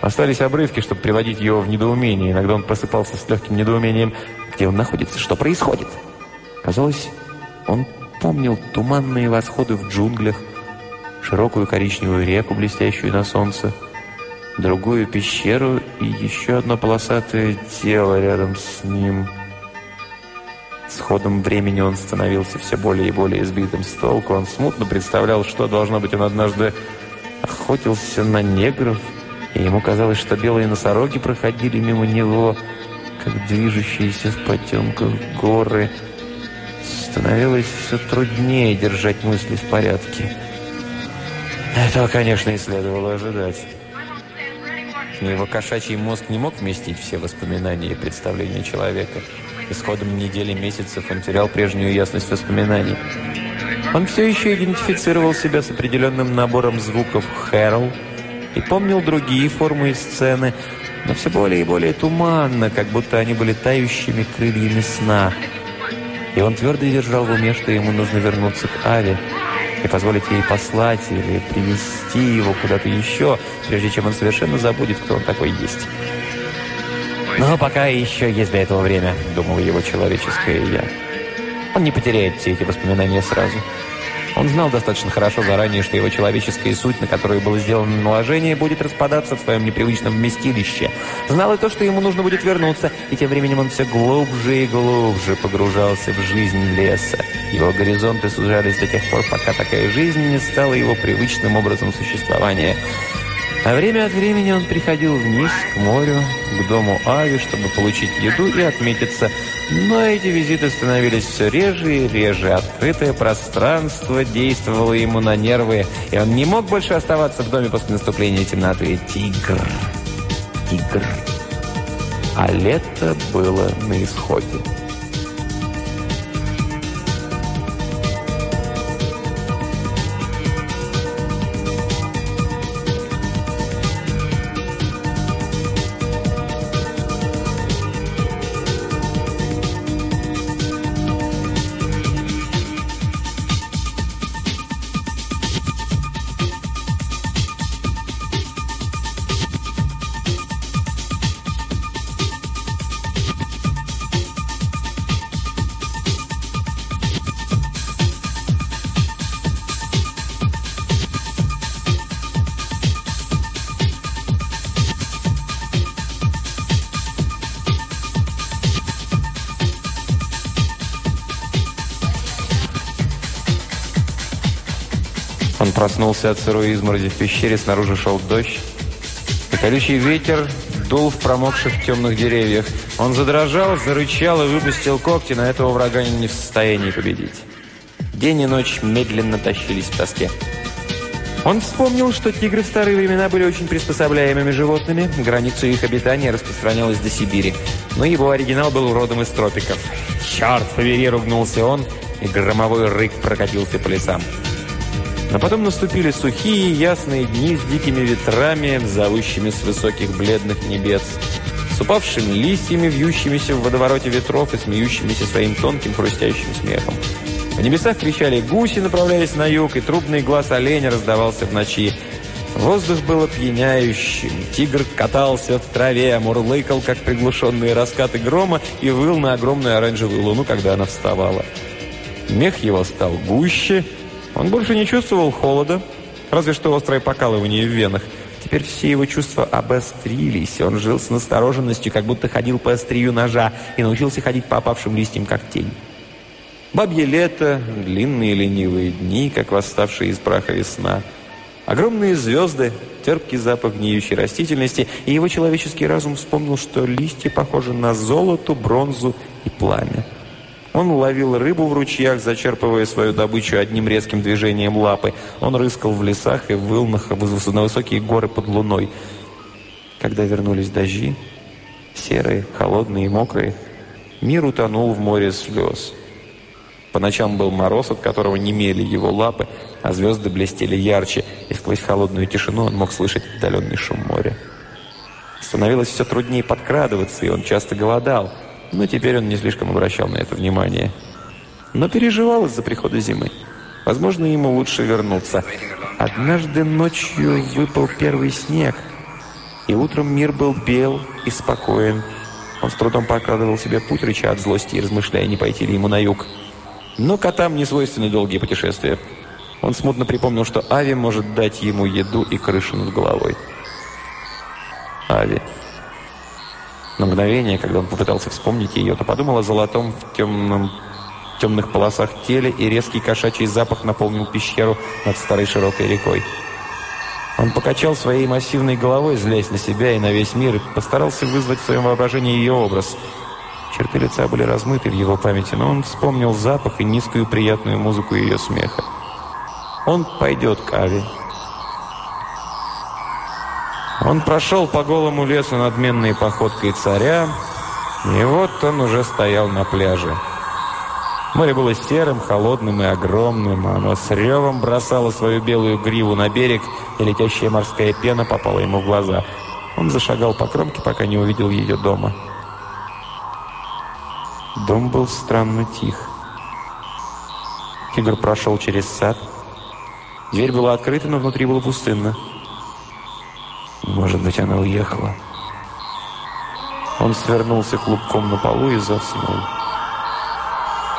Остались обрывки, чтобы приводить его в недоумение. Иногда он просыпался с легким недоумением, где он находится, что происходит. Казалось, он помнил туманные восходы в джунглях, широкую коричневую реку, блестящую на солнце, другую пещеру и еще одно полосатое тело рядом с ним – С ходом времени он становился все более и более избитым с толку. Он смутно представлял, что, должно быть, он однажды охотился на негров, и ему казалось, что белые носороги проходили мимо него, как движущиеся в потемках горы. Становилось все труднее держать мысли в порядке. Этого, конечно, и следовало ожидать. Его кошачий мозг не мог вместить все воспоминания и представления человека. Исходом недели, месяцев он терял прежнюю ясность воспоминаний. Он все еще идентифицировал себя с определенным набором звуков «Хэрол» и помнил другие формы и сцены, но все более и более туманно, как будто они были тающими крыльями сна. И он твердо держал в уме, что ему нужно вернуться к Аве и позволить ей послать или привести его куда-то еще, прежде чем он совершенно забудет, кто он такой есть. Но пока еще есть для этого время, думал его человеческое «я». Он не потеряет все эти воспоминания сразу. Он знал достаточно хорошо заранее, что его человеческая суть, на которую было сделано наложение, будет распадаться в своем непривычном вместилище. Знал и то, что ему нужно будет вернуться, и тем временем он все глубже и глубже погружался в жизнь леса. Его горизонты сужались до тех пор, пока такая жизнь не стала его привычным образом существования. А время от времени он приходил вниз, к морю, к дому Ави, чтобы получить еду и отметиться. Но эти визиты становились все реже и реже. Открытое пространство действовало ему на нервы, и он не мог больше оставаться в доме после наступления темноты. Тигр, тигр. А лето было на исходе. Проснулся от сырой изморози в пещере, снаружи шел дождь. И колючий ветер дул в промокших темных деревьях. Он задрожал, зарычал и выпустил когти, но этого врага не в состоянии победить. День и ночь медленно тащились в тоске. Он вспомнил, что тигры в старые времена были очень приспособляемыми животными. Граница их обитания распространялась до Сибири. Но его оригинал был родом из тропиков. «Черт побери!» – ругнулся он, и громовой рык прокатился по лесам. Но потом наступили сухие, ясные дни с дикими ветрами, зовущими с высоких бледных небес, с упавшими листьями, вьющимися в водовороте ветров и смеющимися своим тонким хрустящим смехом. В небесах кричали гуси, направляясь на юг, и трубный глаз оленя раздавался в ночи. Воздух был опьяняющим. Тигр катался в траве, мурлыкал, как приглушенные раскаты грома, и выл на огромную оранжевую луну, когда она вставала. Мех его стал гуще – он больше не чувствовал холода, разве что острое покалывание в венах. Теперь все его чувства обострились. Он жил с настороженностью, как будто ходил по острию ножа и научился ходить по опавшим листьям, как тень. Бабье лето, длинные ленивые дни, как восставшие из праха весна. Огромные звезды, терпкий запах гниющей растительности, и его человеческий разум вспомнил, что листья похожи на золото, бронзу и пламя. Он ловил рыбу в ручьях, зачерпывая свою добычу одним резким движением лапы. Он рыскал в лесах и выл на, на высокие горы под луной. Когда вернулись дожди, серые, холодные и мокрые, мир утонул в море слез. По ночам был мороз, от которого немели его лапы, а звезды блестели ярче, и сквозь холодную тишину он мог слышать отдаленный шум моря. Становилось все труднее подкрадываться, и он часто голодал – но теперь он не слишком обращал на это внимание. Но переживал из-за прихода зимы. Возможно, ему лучше вернуться. Однажды ночью выпал первый снег, и утром мир был бел и спокоен. Он с трудом прокладывал себе путь, рыча от злости и размышляя, не пойти ли ему на юг. Но котам не свойственны долгие путешествия. Он смутно припомнил, что Ави может дать ему еду и крышу над головой. Ави. На мгновение, когда он попытался вспомнить ее, то подумал о золотом в темном, темных полосах теле, и резкий кошачий запах наполнил пещеру над старой широкой рекой. Он покачал своей массивной головой, злясь на себя и на весь мир, и постарался вызвать в своем воображении ее образ. Черты лица были размыты в его памяти, но он вспомнил запах и низкую приятную музыку ее смеха. Он пойдет к Ави. Он прошел по голому лесу надменной походкой царя, и вот он уже стоял на пляже. Море было серым, холодным и огромным. Оно с ревом бросало свою белую гриву на берег, и летящая морская пена попала ему в глаза. Он зашагал по кромке, пока не увидел ее дома. Дом был странно тих. Тигр прошел через сад. Дверь была открыта, но внутри было пустынно. Может быть, она уехала. Он свернулся клубком на полу и заснул.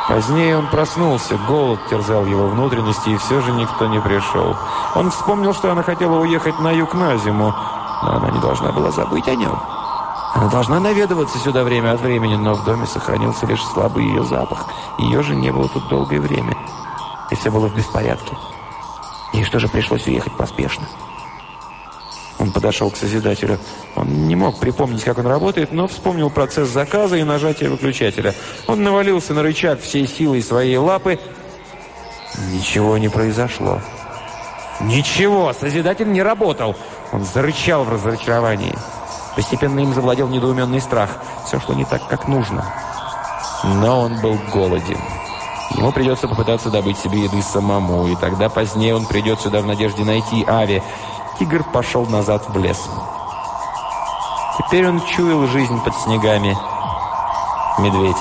Позднее он проснулся, голод терзал его внутренности, и все же никто не пришел. Он вспомнил, что она хотела уехать на юг на зиму, но она не должна была забыть о нем. Она должна наведываться сюда время от времени, но в доме сохранился лишь слабый ее запах. Ее же не было тут долгое время, и все было в беспорядке. И что же пришлось уехать поспешно? Он подошел к Созидателю. Он не мог припомнить, как он работает, но вспомнил процесс заказа и нажатия выключателя. Он навалился на рычаг всей силой своей лапы. Ничего не произошло. Ничего! Созидатель не работал! Он зарычал в разочаровании. Постепенно им завладел недоуменный страх. Все шло не так, как нужно. Но он был голоден. Ему придется попытаться добыть себе еды самому, и тогда позднее он придет сюда в надежде найти Ави. Тигр пошел назад в лес. Теперь он чуял жизнь под снегами. Медведь.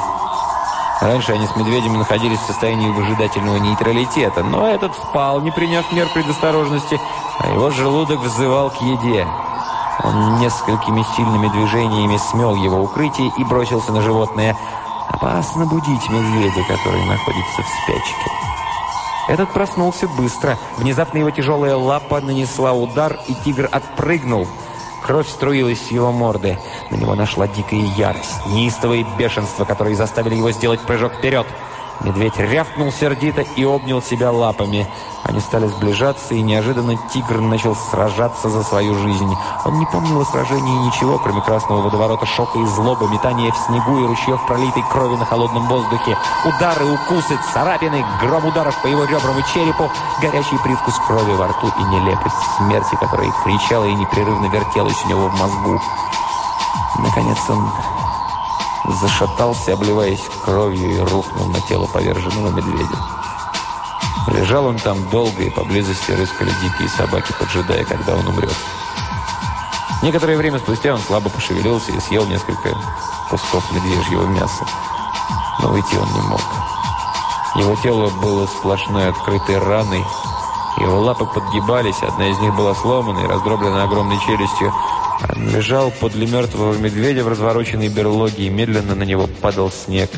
Раньше они с медведями находились в состоянии выжидательного нейтралитета, но этот впал, не приняв мер предосторожности, а его желудок взывал к еде. Он несколькими сильными движениями смел его укрытие и бросился на животное. Опасно будить медведя, который находится в спячке. Этот проснулся быстро. Внезапно его тяжелая лапа нанесла удар, и тигр отпрыгнул. Кровь струилась с его морды. На него нашла дикая ярость, неистовое бешенство, которые заставили его сделать прыжок вперед. Медведь рявкнул сердито и обнял себя лапами. Они стали сближаться, и неожиданно тигр начал сражаться за свою жизнь. Он не помнил о сражении ничего, кроме красного водоворота шока и злобы, метания в снегу и ручьев пролитой крови на холодном воздухе. Удары, укусы, царапины, гром ударов по его ребрам и черепу, горячий привкус крови во рту и нелепость смерти, которая кричала и непрерывно вертелась у него в мозгу. Наконец он зашатался, обливаясь кровью, и рухнул на тело поверженного медведя. Лежал он там долго, и поблизости рыскали дикие собаки, поджидая, когда он умрет. Некоторое время спустя он слабо пошевелился и съел несколько кусков медвежьего мяса. Но уйти он не мог. Его тело было сплошной открытой раной, его лапы подгибались, одна из них была сломана и раздроблена огромной челюстью. Лежал подле мертвого медведя в развороченной берлоге, и медленно на него падал снег.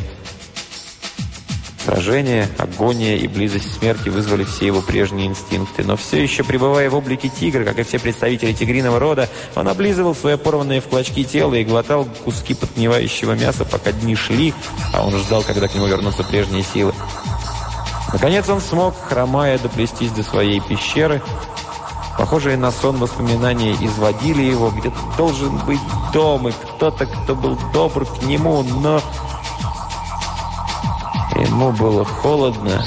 Сражение, агония и близость смерти вызвали все его прежние инстинкты. Но все еще пребывая в облике тигра, как и все представители тигриного рода, он облизывал свое порванное в клочки тело и глотал куски подгнивающего мяса, пока дни шли, а он ждал, когда к нему вернутся прежние силы. Наконец он смог, хромая, доплестись до своей пещеры. Похожие на сон воспоминания изводили его. Где-то должен быть дом и кто-то, кто был добр к нему, но... Ему было холодно.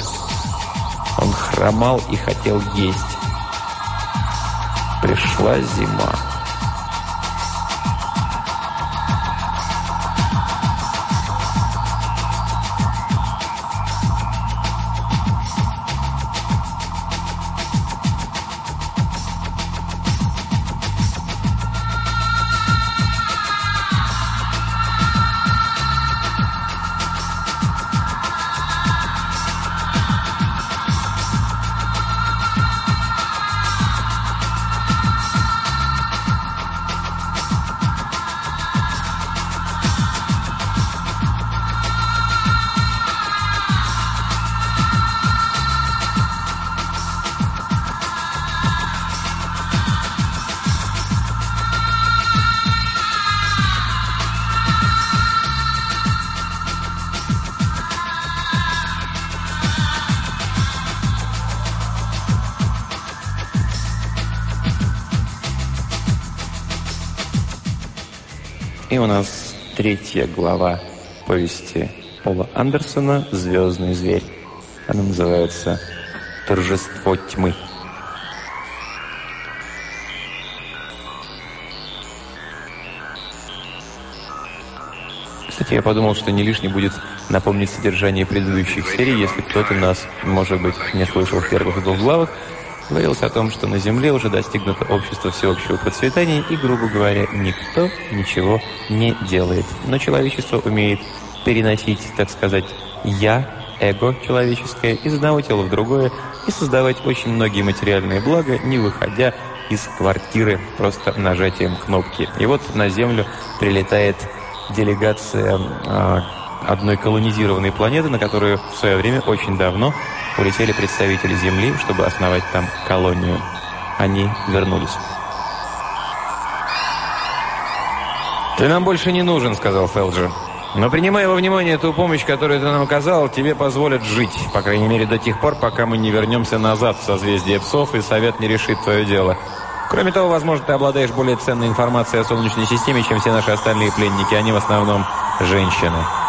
Он хромал и хотел есть. Пришла зима. И у нас третья глава повести Пола Андерсона «Звездный зверь». Она называется «Торжество тьмы». Кстати, я подумал, что не лишне будет напомнить содержание предыдущих серий, если кто-то нас, может быть, не слышал в первых двух главах, говорилось о том, что на Земле уже достигнуто общество всеобщего процветания, и, грубо говоря, никто ничего не делает. Но человечество умеет переносить, так сказать, «я», эго человеческое из одного тела в другое и создавать очень многие материальные блага, не выходя из квартиры просто нажатием кнопки. И вот на Землю прилетает делегация э, одной колонизированной планеты, на которую в свое время очень давно улетели представители Земли, чтобы основать там колонию. Они вернулись. «Ты нам больше не нужен», — сказал Фелджер. «Но принимая во внимание ту помощь, которую ты нам оказал, тебе позволят жить, по крайней мере до тех пор, пока мы не вернемся назад в созвездие псов, и Совет не решит твое дело. Кроме того, возможно, ты обладаешь более ценной информацией о Солнечной системе, чем все наши остальные пленники. Они в основном женщины».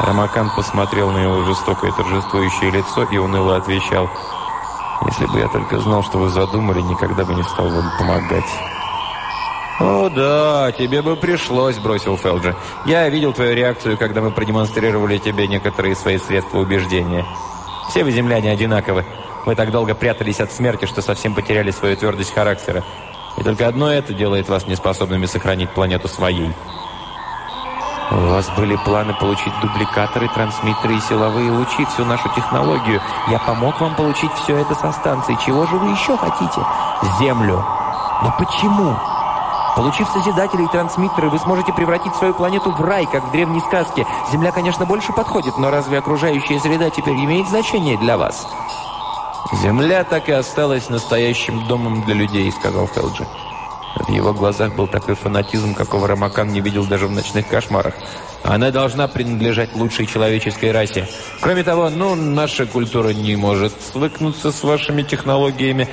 Рамакан посмотрел на его жестокое торжествующее лицо и уныло отвечал, «Если бы я только знал, что вы задумали, никогда бы не стал вам помогать». «О, да, тебе бы пришлось», — бросил Фелджи. «Я видел твою реакцию, когда мы продемонстрировали тебе некоторые свои средства убеждения. Все вы, земляне, одинаковы. Вы так долго прятались от смерти, что совсем потеряли свою твердость характера. И только одно это делает вас неспособными сохранить планету своей». У вас были планы получить дубликаторы, трансмиттеры и силовые лучи, всю нашу технологию. Я помог вам получить все это со станции. Чего же вы еще хотите? Землю. Но почему? Получив Созидателя и трансмиттеры, вы сможете превратить свою планету в рай, как в древней сказке. Земля, конечно, больше подходит, но разве окружающая среда теперь имеет значение для вас? «Земля так и осталась настоящим домом для людей», — сказал Фелджи. В его глазах был такой фанатизм, какого Рамакан не видел даже в ночных кошмарах. Она должна принадлежать лучшей человеческой расе. Кроме того, ну, наша культура не может свыкнуться с вашими технологиями.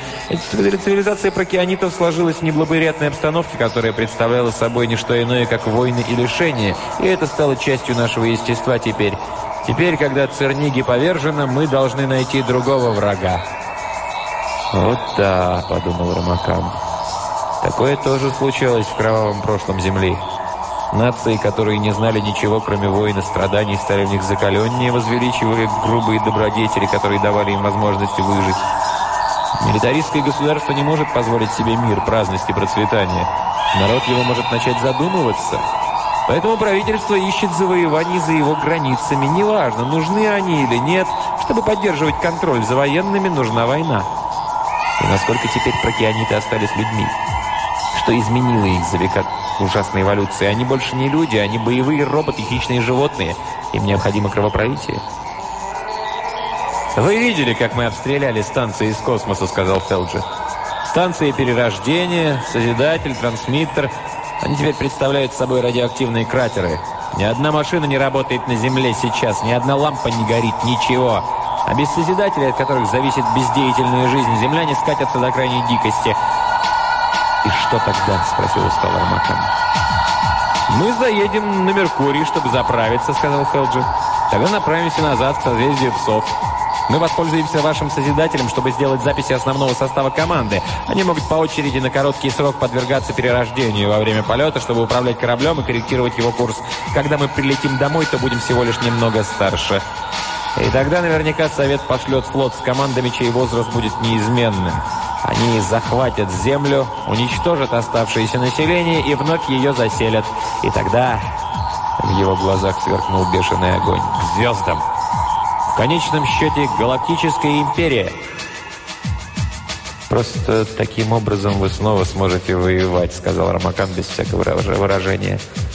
Цивилизация прокеанитов сложилась в неблагоприятной обстановке, которая представляла собой не что иное, как войны и лишения. И это стало частью нашего естества теперь. Теперь, когда Церниги повержена, мы должны найти другого врага. «Вот да», — подумал Рамакан. Такое тоже случалось в кровавом прошлом Земли. Нации, которые не знали ничего, кроме войн и страданий, стали в них закаленнее, возвеличивая грубые добродетели, которые давали им возможность выжить. Милитаристское государство не может позволить себе мир, праздность и процветание. Народ его может начать задумываться. Поэтому правительство ищет завоеваний за его границами. Неважно, нужны они или нет. Чтобы поддерживать контроль за военными, нужна война. И насколько теперь прокеаниты остались людьми? Что изменило их за века ужасной эволюции. Они больше не люди, они боевые роботы, хищные животные. Им необходимо кровопролитие. «Вы видели, как мы обстреляли станции из космоса», — сказал Фелджи. «Станции перерождения, Созидатель, Трансмиттер. Они теперь представляют собой радиоактивные кратеры. Ни одна машина не работает на Земле сейчас, ни одна лампа не горит, ничего. А без Созидателей, от которых зависит бездеятельная жизнь, земляне скатятся до крайней дикости. «И что тогда?» – спросил устало Армакан. «Мы заедем на Меркурий, чтобы заправиться», – сказал Фелджи. «Тогда направимся назад к созвездию псов. Мы воспользуемся вашим Созидателем, чтобы сделать записи основного состава команды. Они могут по очереди на короткий срок подвергаться перерождению во время полета, чтобы управлять кораблем и корректировать его курс. Когда мы прилетим домой, то будем всего лишь немного старше. И тогда наверняка Совет пошлет флот с командами, чей возраст будет неизменным. Они захватят землю, уничтожат оставшееся население и вновь ее заселят. И тогда в его глазах сверкнул бешеный огонь. К звездам! В конечном счете галактическая империя. «Просто таким образом вы снова сможете воевать», сказал Рамакан без всякого выражения. «Просто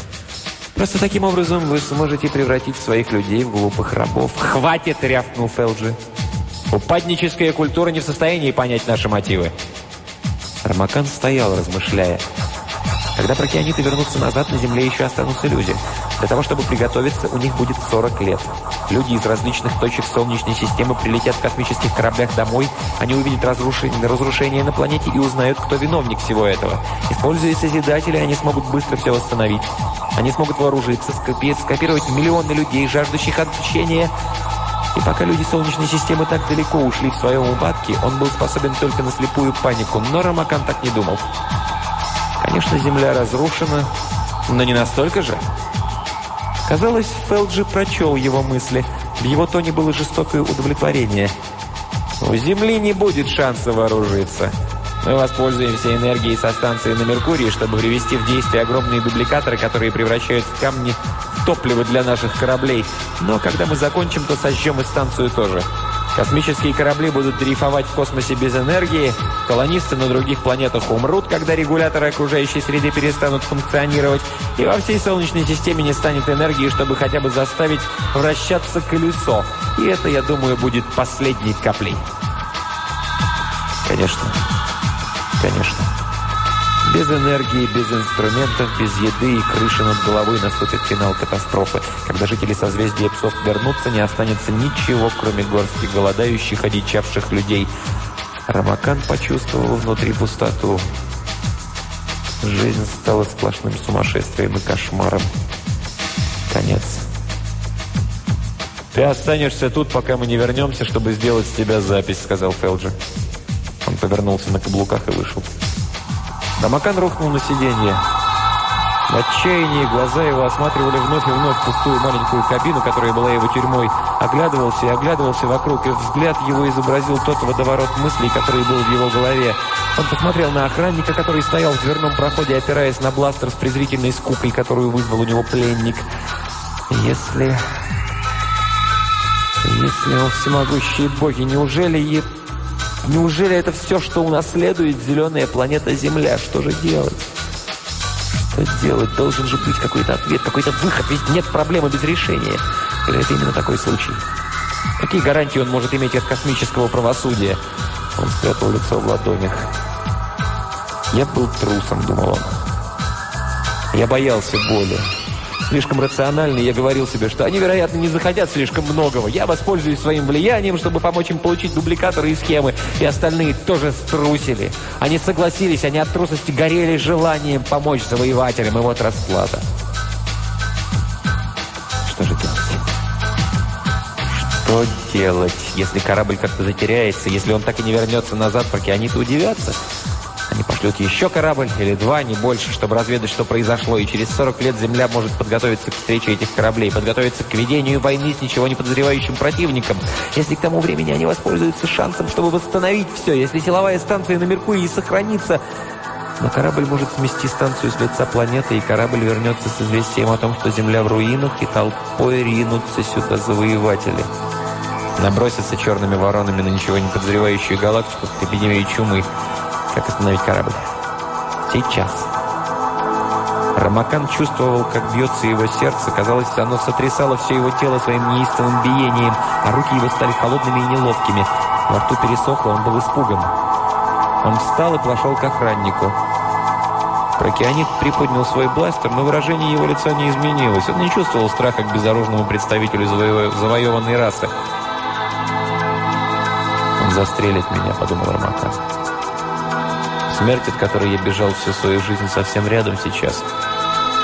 таким образом вы сможете превратить своих людей в глупых рабов». «Хватит!» — рявкнул Фелджи. Упадническая культура не в состоянии понять наши мотивы. Армакан стоял, размышляя. Когда прокеаниты вернутся назад, на Земле еще останутся люди. Для того, чтобы приготовиться, у них будет 40 лет. Люди из различных точек Солнечной системы прилетят в космических кораблях домой, они увидят разрушение, разрушение на планете и узнают, кто виновник всего этого. Используя Созидатели, они смогут быстро все восстановить. Они смогут вооружиться, скопировать миллионы людей, жаждущих отчения. И пока люди Солнечной системы так далеко ушли в своем упадке, он был способен только на слепую панику, но Рамакан так не думал. Конечно, Земля разрушена, но не настолько же. Казалось, Фелджи прочел его мысли. В его тоне было жестокое удовлетворение. «У Земли не будет шанса вооружиться. Мы воспользуемся энергией со станции на Меркурии, чтобы привести в действие огромные дубликаторы, которые превращают в камни в топливо для наших кораблей. Но когда мы закончим, то сожжем и станцию тоже». Космические корабли будут дрейфовать в космосе без энергии, колонисты на других планетах умрут, когда регуляторы окружающей среды перестанут функционировать, и во всей Солнечной системе не станет энергии, чтобы хотя бы заставить вращаться колесо. И это, я думаю, будет последней каплей. Конечно. Конечно. Без энергии, без инструментов, без еды и крыши над головой наступит финал катастрофы. Когда жители созвездия псов вернутся, не останется ничего, кроме горстки голодающих, одичавших людей. Рамакан почувствовал внутри пустоту. Жизнь стала сплошным сумасшествием и кошмаром. Конец. «Ты останешься тут, пока мы не вернемся, чтобы сделать с тебя запись», — сказал Фелджи. Он повернулся на каблуках и вышел. Дамакан рухнул на сиденье. В отчаянии глаза его осматривали вновь и вновь пустую маленькую кабину, которая была его тюрьмой. Оглядывался и оглядывался вокруг, и взгляд его изобразил тот водоворот мыслей, который был в его голове. Он посмотрел на охранника, который стоял в дверном проходе, опираясь на бластер с презрительной скукой, которую вызвал у него пленник. Если... Если он всемогущие боги, неужели... Неужели это все, что унаследует зеленая планета Земля? Что же делать? Что делать? Должен же быть какой-то ответ, какой-то выход, ведь нет проблемы без решения. Или это именно такой случай? Какие гарантии он может иметь от космического правосудия? Он спрятал лицо в ладонях. «Я был трусом», — думал он. «Я боялся боли. Слишком рациональный, я говорил себе, что они, вероятно, не захотят слишком многого. Я воспользуюсь своим влиянием, чтобы помочь им получить дубликаторы и схемы. И остальные тоже струсили. Они согласились, они от трусости горели желанием помочь завоевателям. И вот расплата. Что же делать? Что делать, если корабль как-то затеряется, если он так и не вернется назад, пока они-то удивятся? Они пошлют еще корабль или два, не больше, чтобы разведать, что произошло, и через 40 лет Земля может подготовиться к встрече этих кораблей, подготовиться к ведению войны с ничего не подозревающим противником. Если к тому времени они воспользуются шансом, чтобы восстановить все, если силовая станция на Меркурии сохранится... Но корабль может смести станцию с лица планеты, и корабль вернется с известием о том, что Земля в руинах, и толпой ринутся сюда завоеватели. Набросятся черными воронами на ничего не подозревающую галактику, к эпидемии чумы. Как остановить корабль? Сейчас. Рамакан чувствовал, как бьется его сердце. Казалось, оно сотрясало все его тело своим неистовым биением, а руки его стали холодными и неловкими. Во рту пересохло, он был испуган. Он встал и пошел к охраннику. Прокеанит приподнял свой бластер, но выражение его лица не изменилось. Он не чувствовал страха к безоружному представителю заво завоеванной расы. «Он застрелит меня», — подумал Рамакан. Смерть, от которой я бежал всю свою жизнь, совсем рядом сейчас.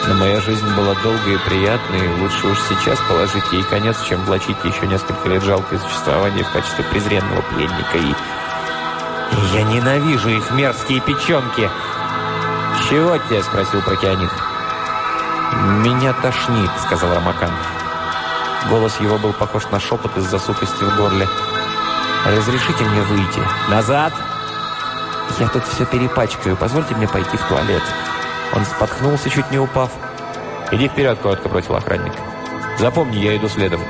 Но моя жизнь была долгой и приятной, и лучше уж сейчас положить ей конец, чем влачить еще несколько лет жалкое существование в качестве презренного пленника. И, и я ненавижу их мерзкие печенки. «Чего тебе?» – спросил Прокеанит. «Меня тошнит», – сказал Рамакан. Голос его был похож на шепот из-за сухости в горле. «Разрешите мне выйти?» «Назад!» «Я тут все перепачкаю. Позвольте мне пойти в туалет». Он споткнулся, чуть не упав. «Иди вперед», — коротко бросил охранник. «Запомни, я иду следом».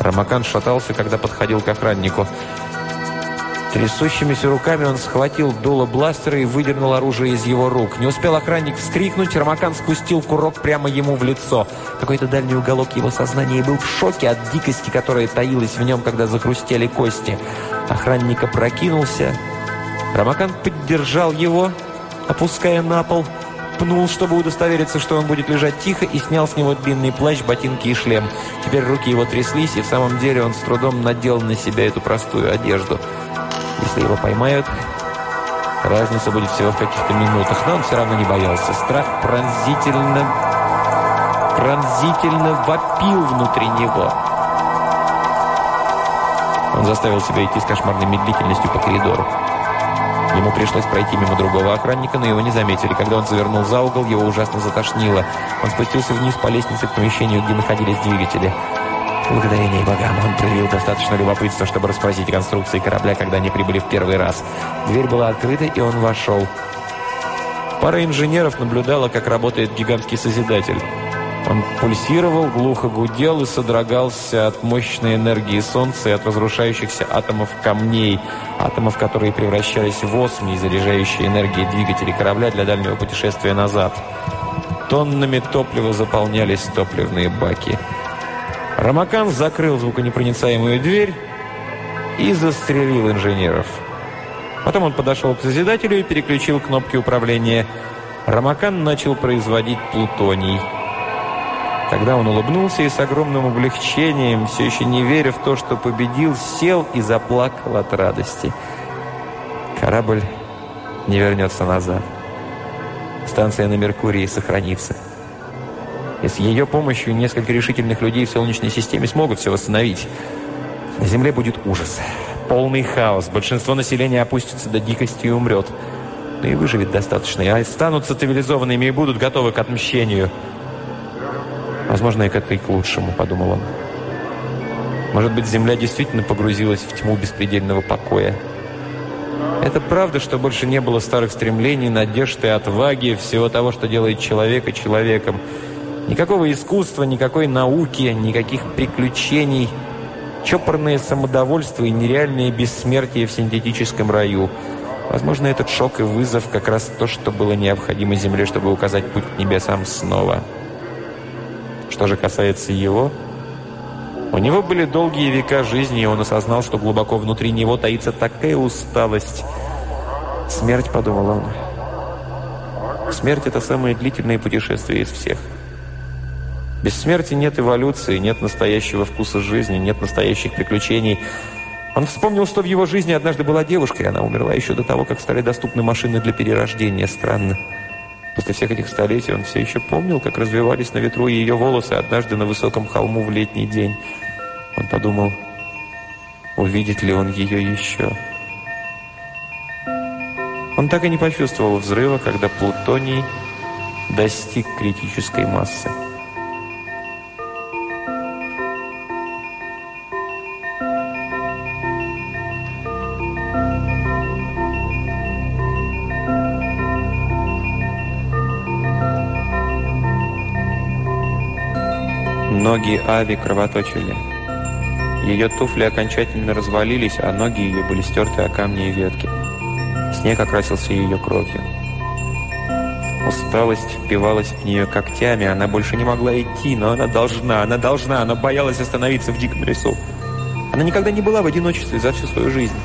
Рамакан шатался, когда подходил к охраннику. Трясущимися руками он схватил дуло бластера и выдернул оружие из его рук. Не успел охранник вскрикнуть, Рамакан спустил курок прямо ему в лицо. Какой-то дальний уголок его сознания был в шоке от дикости, которая таилась в нем, когда захрустели кости. Охранник опрокинулся. Рамакан поддержал его, опуская на пол, пнул, чтобы удостовериться, что он будет лежать тихо, и снял с него длинный плащ, ботинки и шлем. Теперь руки его тряслись, и в самом деле он с трудом надел на себя эту простую одежду. Если его поймают, разница будет всего в каких-то минутах, но он все равно не боялся. Страх пронзительно, пронзительно вопил внутри него. Он заставил себя идти с кошмарной медлительностью по коридору. Ему пришлось пройти мимо другого охранника, но его не заметили. Когда он завернул за угол, его ужасно затошнило. Он спустился вниз по лестнице к помещению, где находились двигатели. Благодарение богам, он проявил достаточно любопытства, чтобы расспросить конструкции корабля, когда они прибыли в первый раз. Дверь была открыта, и он вошел. Пара инженеров наблюдала, как работает гигантский Созидатель. Он пульсировал, глухо гудел и содрогался от мощной энергии Солнца и от разрушающихся атомов камней, атомов, которые превращались в осми, заряжающие энергией двигателей корабля для дальнего путешествия назад. Тоннами топлива заполнялись топливные баки. Рамакан закрыл звуконепроницаемую дверь и застрелил инженеров. Потом он подошел к Созидателю и переключил кнопки управления. Рамакан начал производить плутоний – Тогда он улыбнулся и с огромным облегчением, все еще не веря в то, что победил, сел и заплакал от радости. Корабль не вернется назад. Станция на Меркурии сохранится. И с ее помощью несколько решительных людей в Солнечной системе смогут все восстановить. На Земле будет ужас. Полный хаос. Большинство населения опустится до дикости и умрет. Но и выживет достаточно. И останутся цивилизованными и будут готовы к отмщению. Возможно, это и к лучшему, подумал он. Может быть, Земля действительно погрузилась в тьму беспредельного покоя. Это правда, что больше не было старых стремлений, надежд и отваги, всего того, что делает человека человеком. Никакого искусства, никакой науки, никаких приключений. Чопорное самодовольство и нереальное бессмертие в синтетическом раю. Возможно, этот шок и вызов как раз то, что было необходимо Земле, чтобы указать путь к небесам снова. Что же касается его, у него были долгие века жизни, и он осознал, что глубоко внутри него таится такая усталость. Смерть, подумал он. Смерть – это самое длительное путешествие из всех. Без смерти нет эволюции, нет настоящего вкуса жизни, нет настоящих приключений. Он вспомнил, что в его жизни однажды была девушка, и она умерла еще до того, как стали доступны машины для перерождения. Странно. После всех этих столетий он все еще помнил, как развивались на ветру ее волосы однажды на высоком холму в летний день. Он подумал, увидит ли он ее еще. Он так и не почувствовал взрыва, когда плутоний достиг критической массы. Ноги Ави кровоточили. Ее туфли окончательно развалились, а ноги ее были стерты о камни и ветки. Снег окрасился ее кровью. Усталость впивалась в нее когтями, она больше не могла идти, но она должна, она должна, она боялась остановиться в диком лесу. Она никогда не была в одиночестве за всю свою жизнь.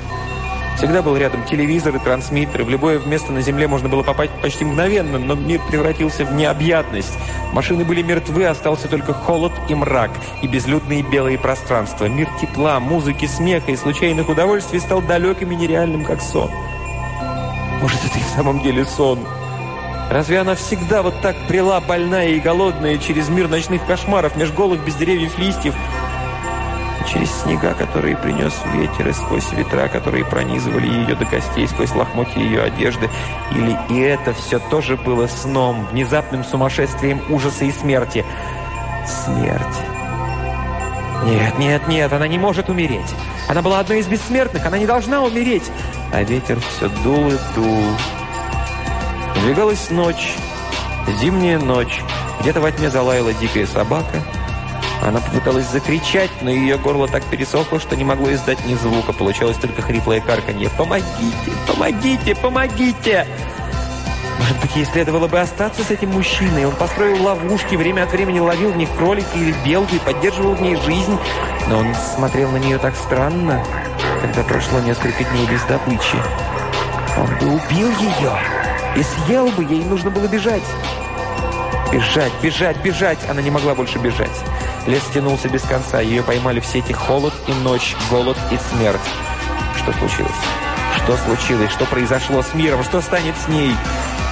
Всегда был рядом телевизор и трансмиттер. В любое место на Земле можно было попасть почти мгновенно, но мир превратился в необъятность. Машины были мертвы, остался только холод и мрак, и безлюдные белые пространства. Мир тепла, музыки, смеха и случайных удовольствий стал далеким и нереальным, как сон. Может, это и в самом деле сон? Разве она всегда вот так брела, больная и голодная, через мир ночных кошмаров, меж голых без деревьев листьев, через снега, которые принес ветер, и сквозь ветра, которые пронизывали ее до костей, сквозь лохмотья ее одежды. Или и это все тоже было сном, внезапным сумасшествием ужаса и смерти. Смерть. Нет, нет, нет, она не может умереть. Она была одной из бессмертных, она не должна умереть. А ветер все дул и дул. Двигалась ночь, зимняя ночь. Где-то во тьме залаяла дикая собака – она попыталась закричать, но ее горло так пересохло, что не могло издать ни звука. Получалось только хриплое карканье. «Помогите! Помогите! Помогите!» Может быть, ей следовало бы остаться с этим мужчиной. Он построил ловушки, время от времени ловил в них кролики или белки и поддерживал в ней жизнь. Но он смотрел на нее так странно, когда прошло несколько дней без добычи. Он бы убил ее. И съел бы, ей нужно было бежать. Бежать, бежать, бежать! Она не могла больше бежать. Лес тянулся без конца. Ее поймали в сети холод и ночь, голод и смерть. Что случилось? Что случилось? Что произошло с миром? Что станет с ней?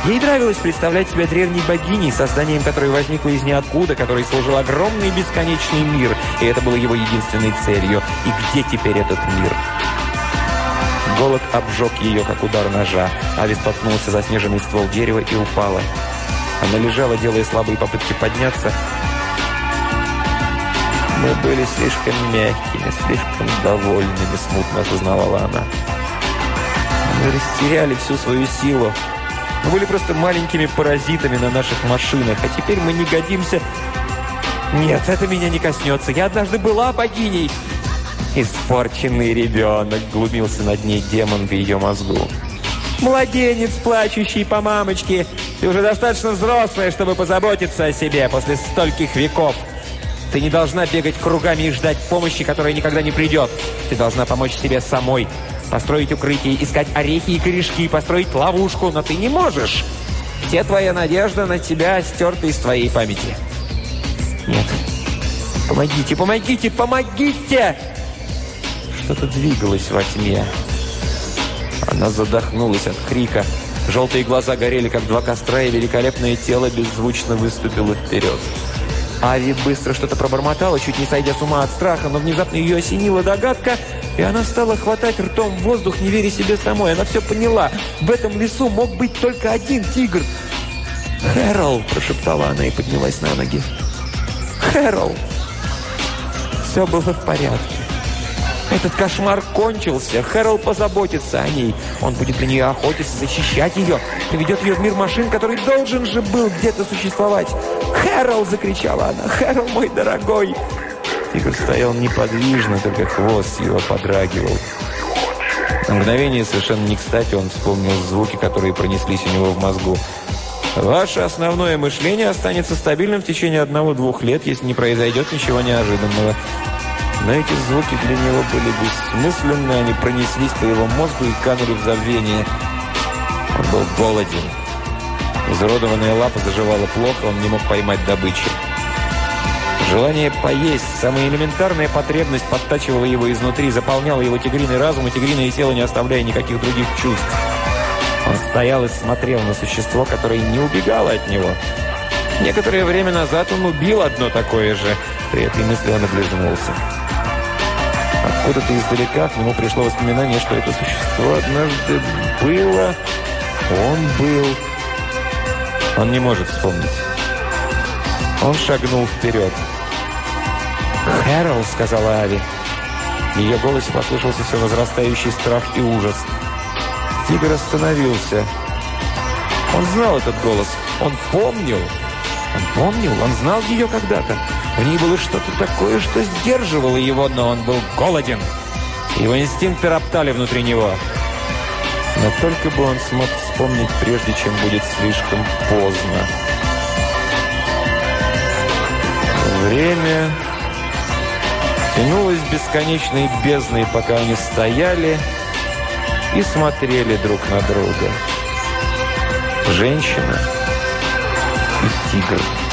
Ей нравилось представлять себя древней богиней, созданием которой возникло из ниоткуда, которой служил огромный бесконечный мир, и это было его единственной целью. И где теперь этот мир? Голод обжег ее, как удар ножа. Ави споткнулся за снежный ствол дерева и упала. Она лежала, делая слабые попытки подняться. «Мы были слишком мягкими, слишком довольными», — смутно осознавала она. «Мы растеряли всю свою силу. Мы были просто маленькими паразитами на наших машинах, а теперь мы не годимся...» «Нет, это меня не коснется. Я однажды была богиней!» «Испорченный ребенок!» — глумился над ней демон в ее мозгу. «Младенец, плачущий по мамочке! Ты уже достаточно взрослая, чтобы позаботиться о себе после стольких веков!» Ты не должна бегать кругами и ждать помощи, которая никогда не придет. Ты должна помочь себе самой. Построить укрытие, искать орехи и корешки, построить ловушку, но ты не можешь. Все твоя надежда на тебя стерта из твоей памяти. Нет. Помогите, помогите, помогите! Что-то двигалось во тьме. Она задохнулась от крика. Желтые глаза горели, как два костра, и великолепное тело беззвучно выступило вперед. Ави быстро что-то пробормотала, чуть не сойдя с ума от страха, но внезапно ее осенила догадка, и она стала хватать ртом воздух, не веря себе самой. Она все поняла. В этом лесу мог быть только один тигр. «Хэрол!» – прошептала она и поднялась на ноги. «Хэрол!» Все было в порядке. Этот кошмар кончился. Хэрол позаботится о ней. Он будет для нее охотиться, защищать ее. Приведет ее в мир машин, который должен же был где-то существовать. «Хэрол!» – закричала она. «Хэрол, мой дорогой!» Тигр стоял неподвижно, только хвост его подрагивал. На мгновение совершенно не кстати он вспомнил звуки, которые пронеслись у него в мозгу. Ваше основное мышление останется стабильным в течение одного-двух лет, если не произойдет ничего неожиданного. Но эти звуки для него были бессмысленны, они пронеслись по его мозгу и канули в забвение. Он был голоден. Изуродованная лапа заживала плохо, он не мог поймать добычу. Желание поесть, самая элементарная потребность, подтачивала его изнутри, заполняла его тигриный разум и тигриное тело, не оставляя никаких других чувств. Он стоял и смотрел на существо, которое не убегало от него. Некоторое время назад он убил одно такое же. При этой мысли он облизнулся. Откуда-то издалека к нему пришло воспоминание, что это существо однажды было... Он был... Он не может вспомнить. Он шагнул вперед. «Хэрол», — сказала Ави. В ее голосе послышался все возрастающий страх и ужас. Тигр остановился. Он знал этот голос. Он помнил. Он помнил, он знал ее когда-то. В ней было что-то такое, что сдерживало его, но он был голоден. Его инстинкты роптали внутри него. Но только бы он смог вспомнить, прежде чем будет слишком поздно. Время тянулось бесконечной бездной, пока они стояли и смотрели друг на друга. Женщина и тигр.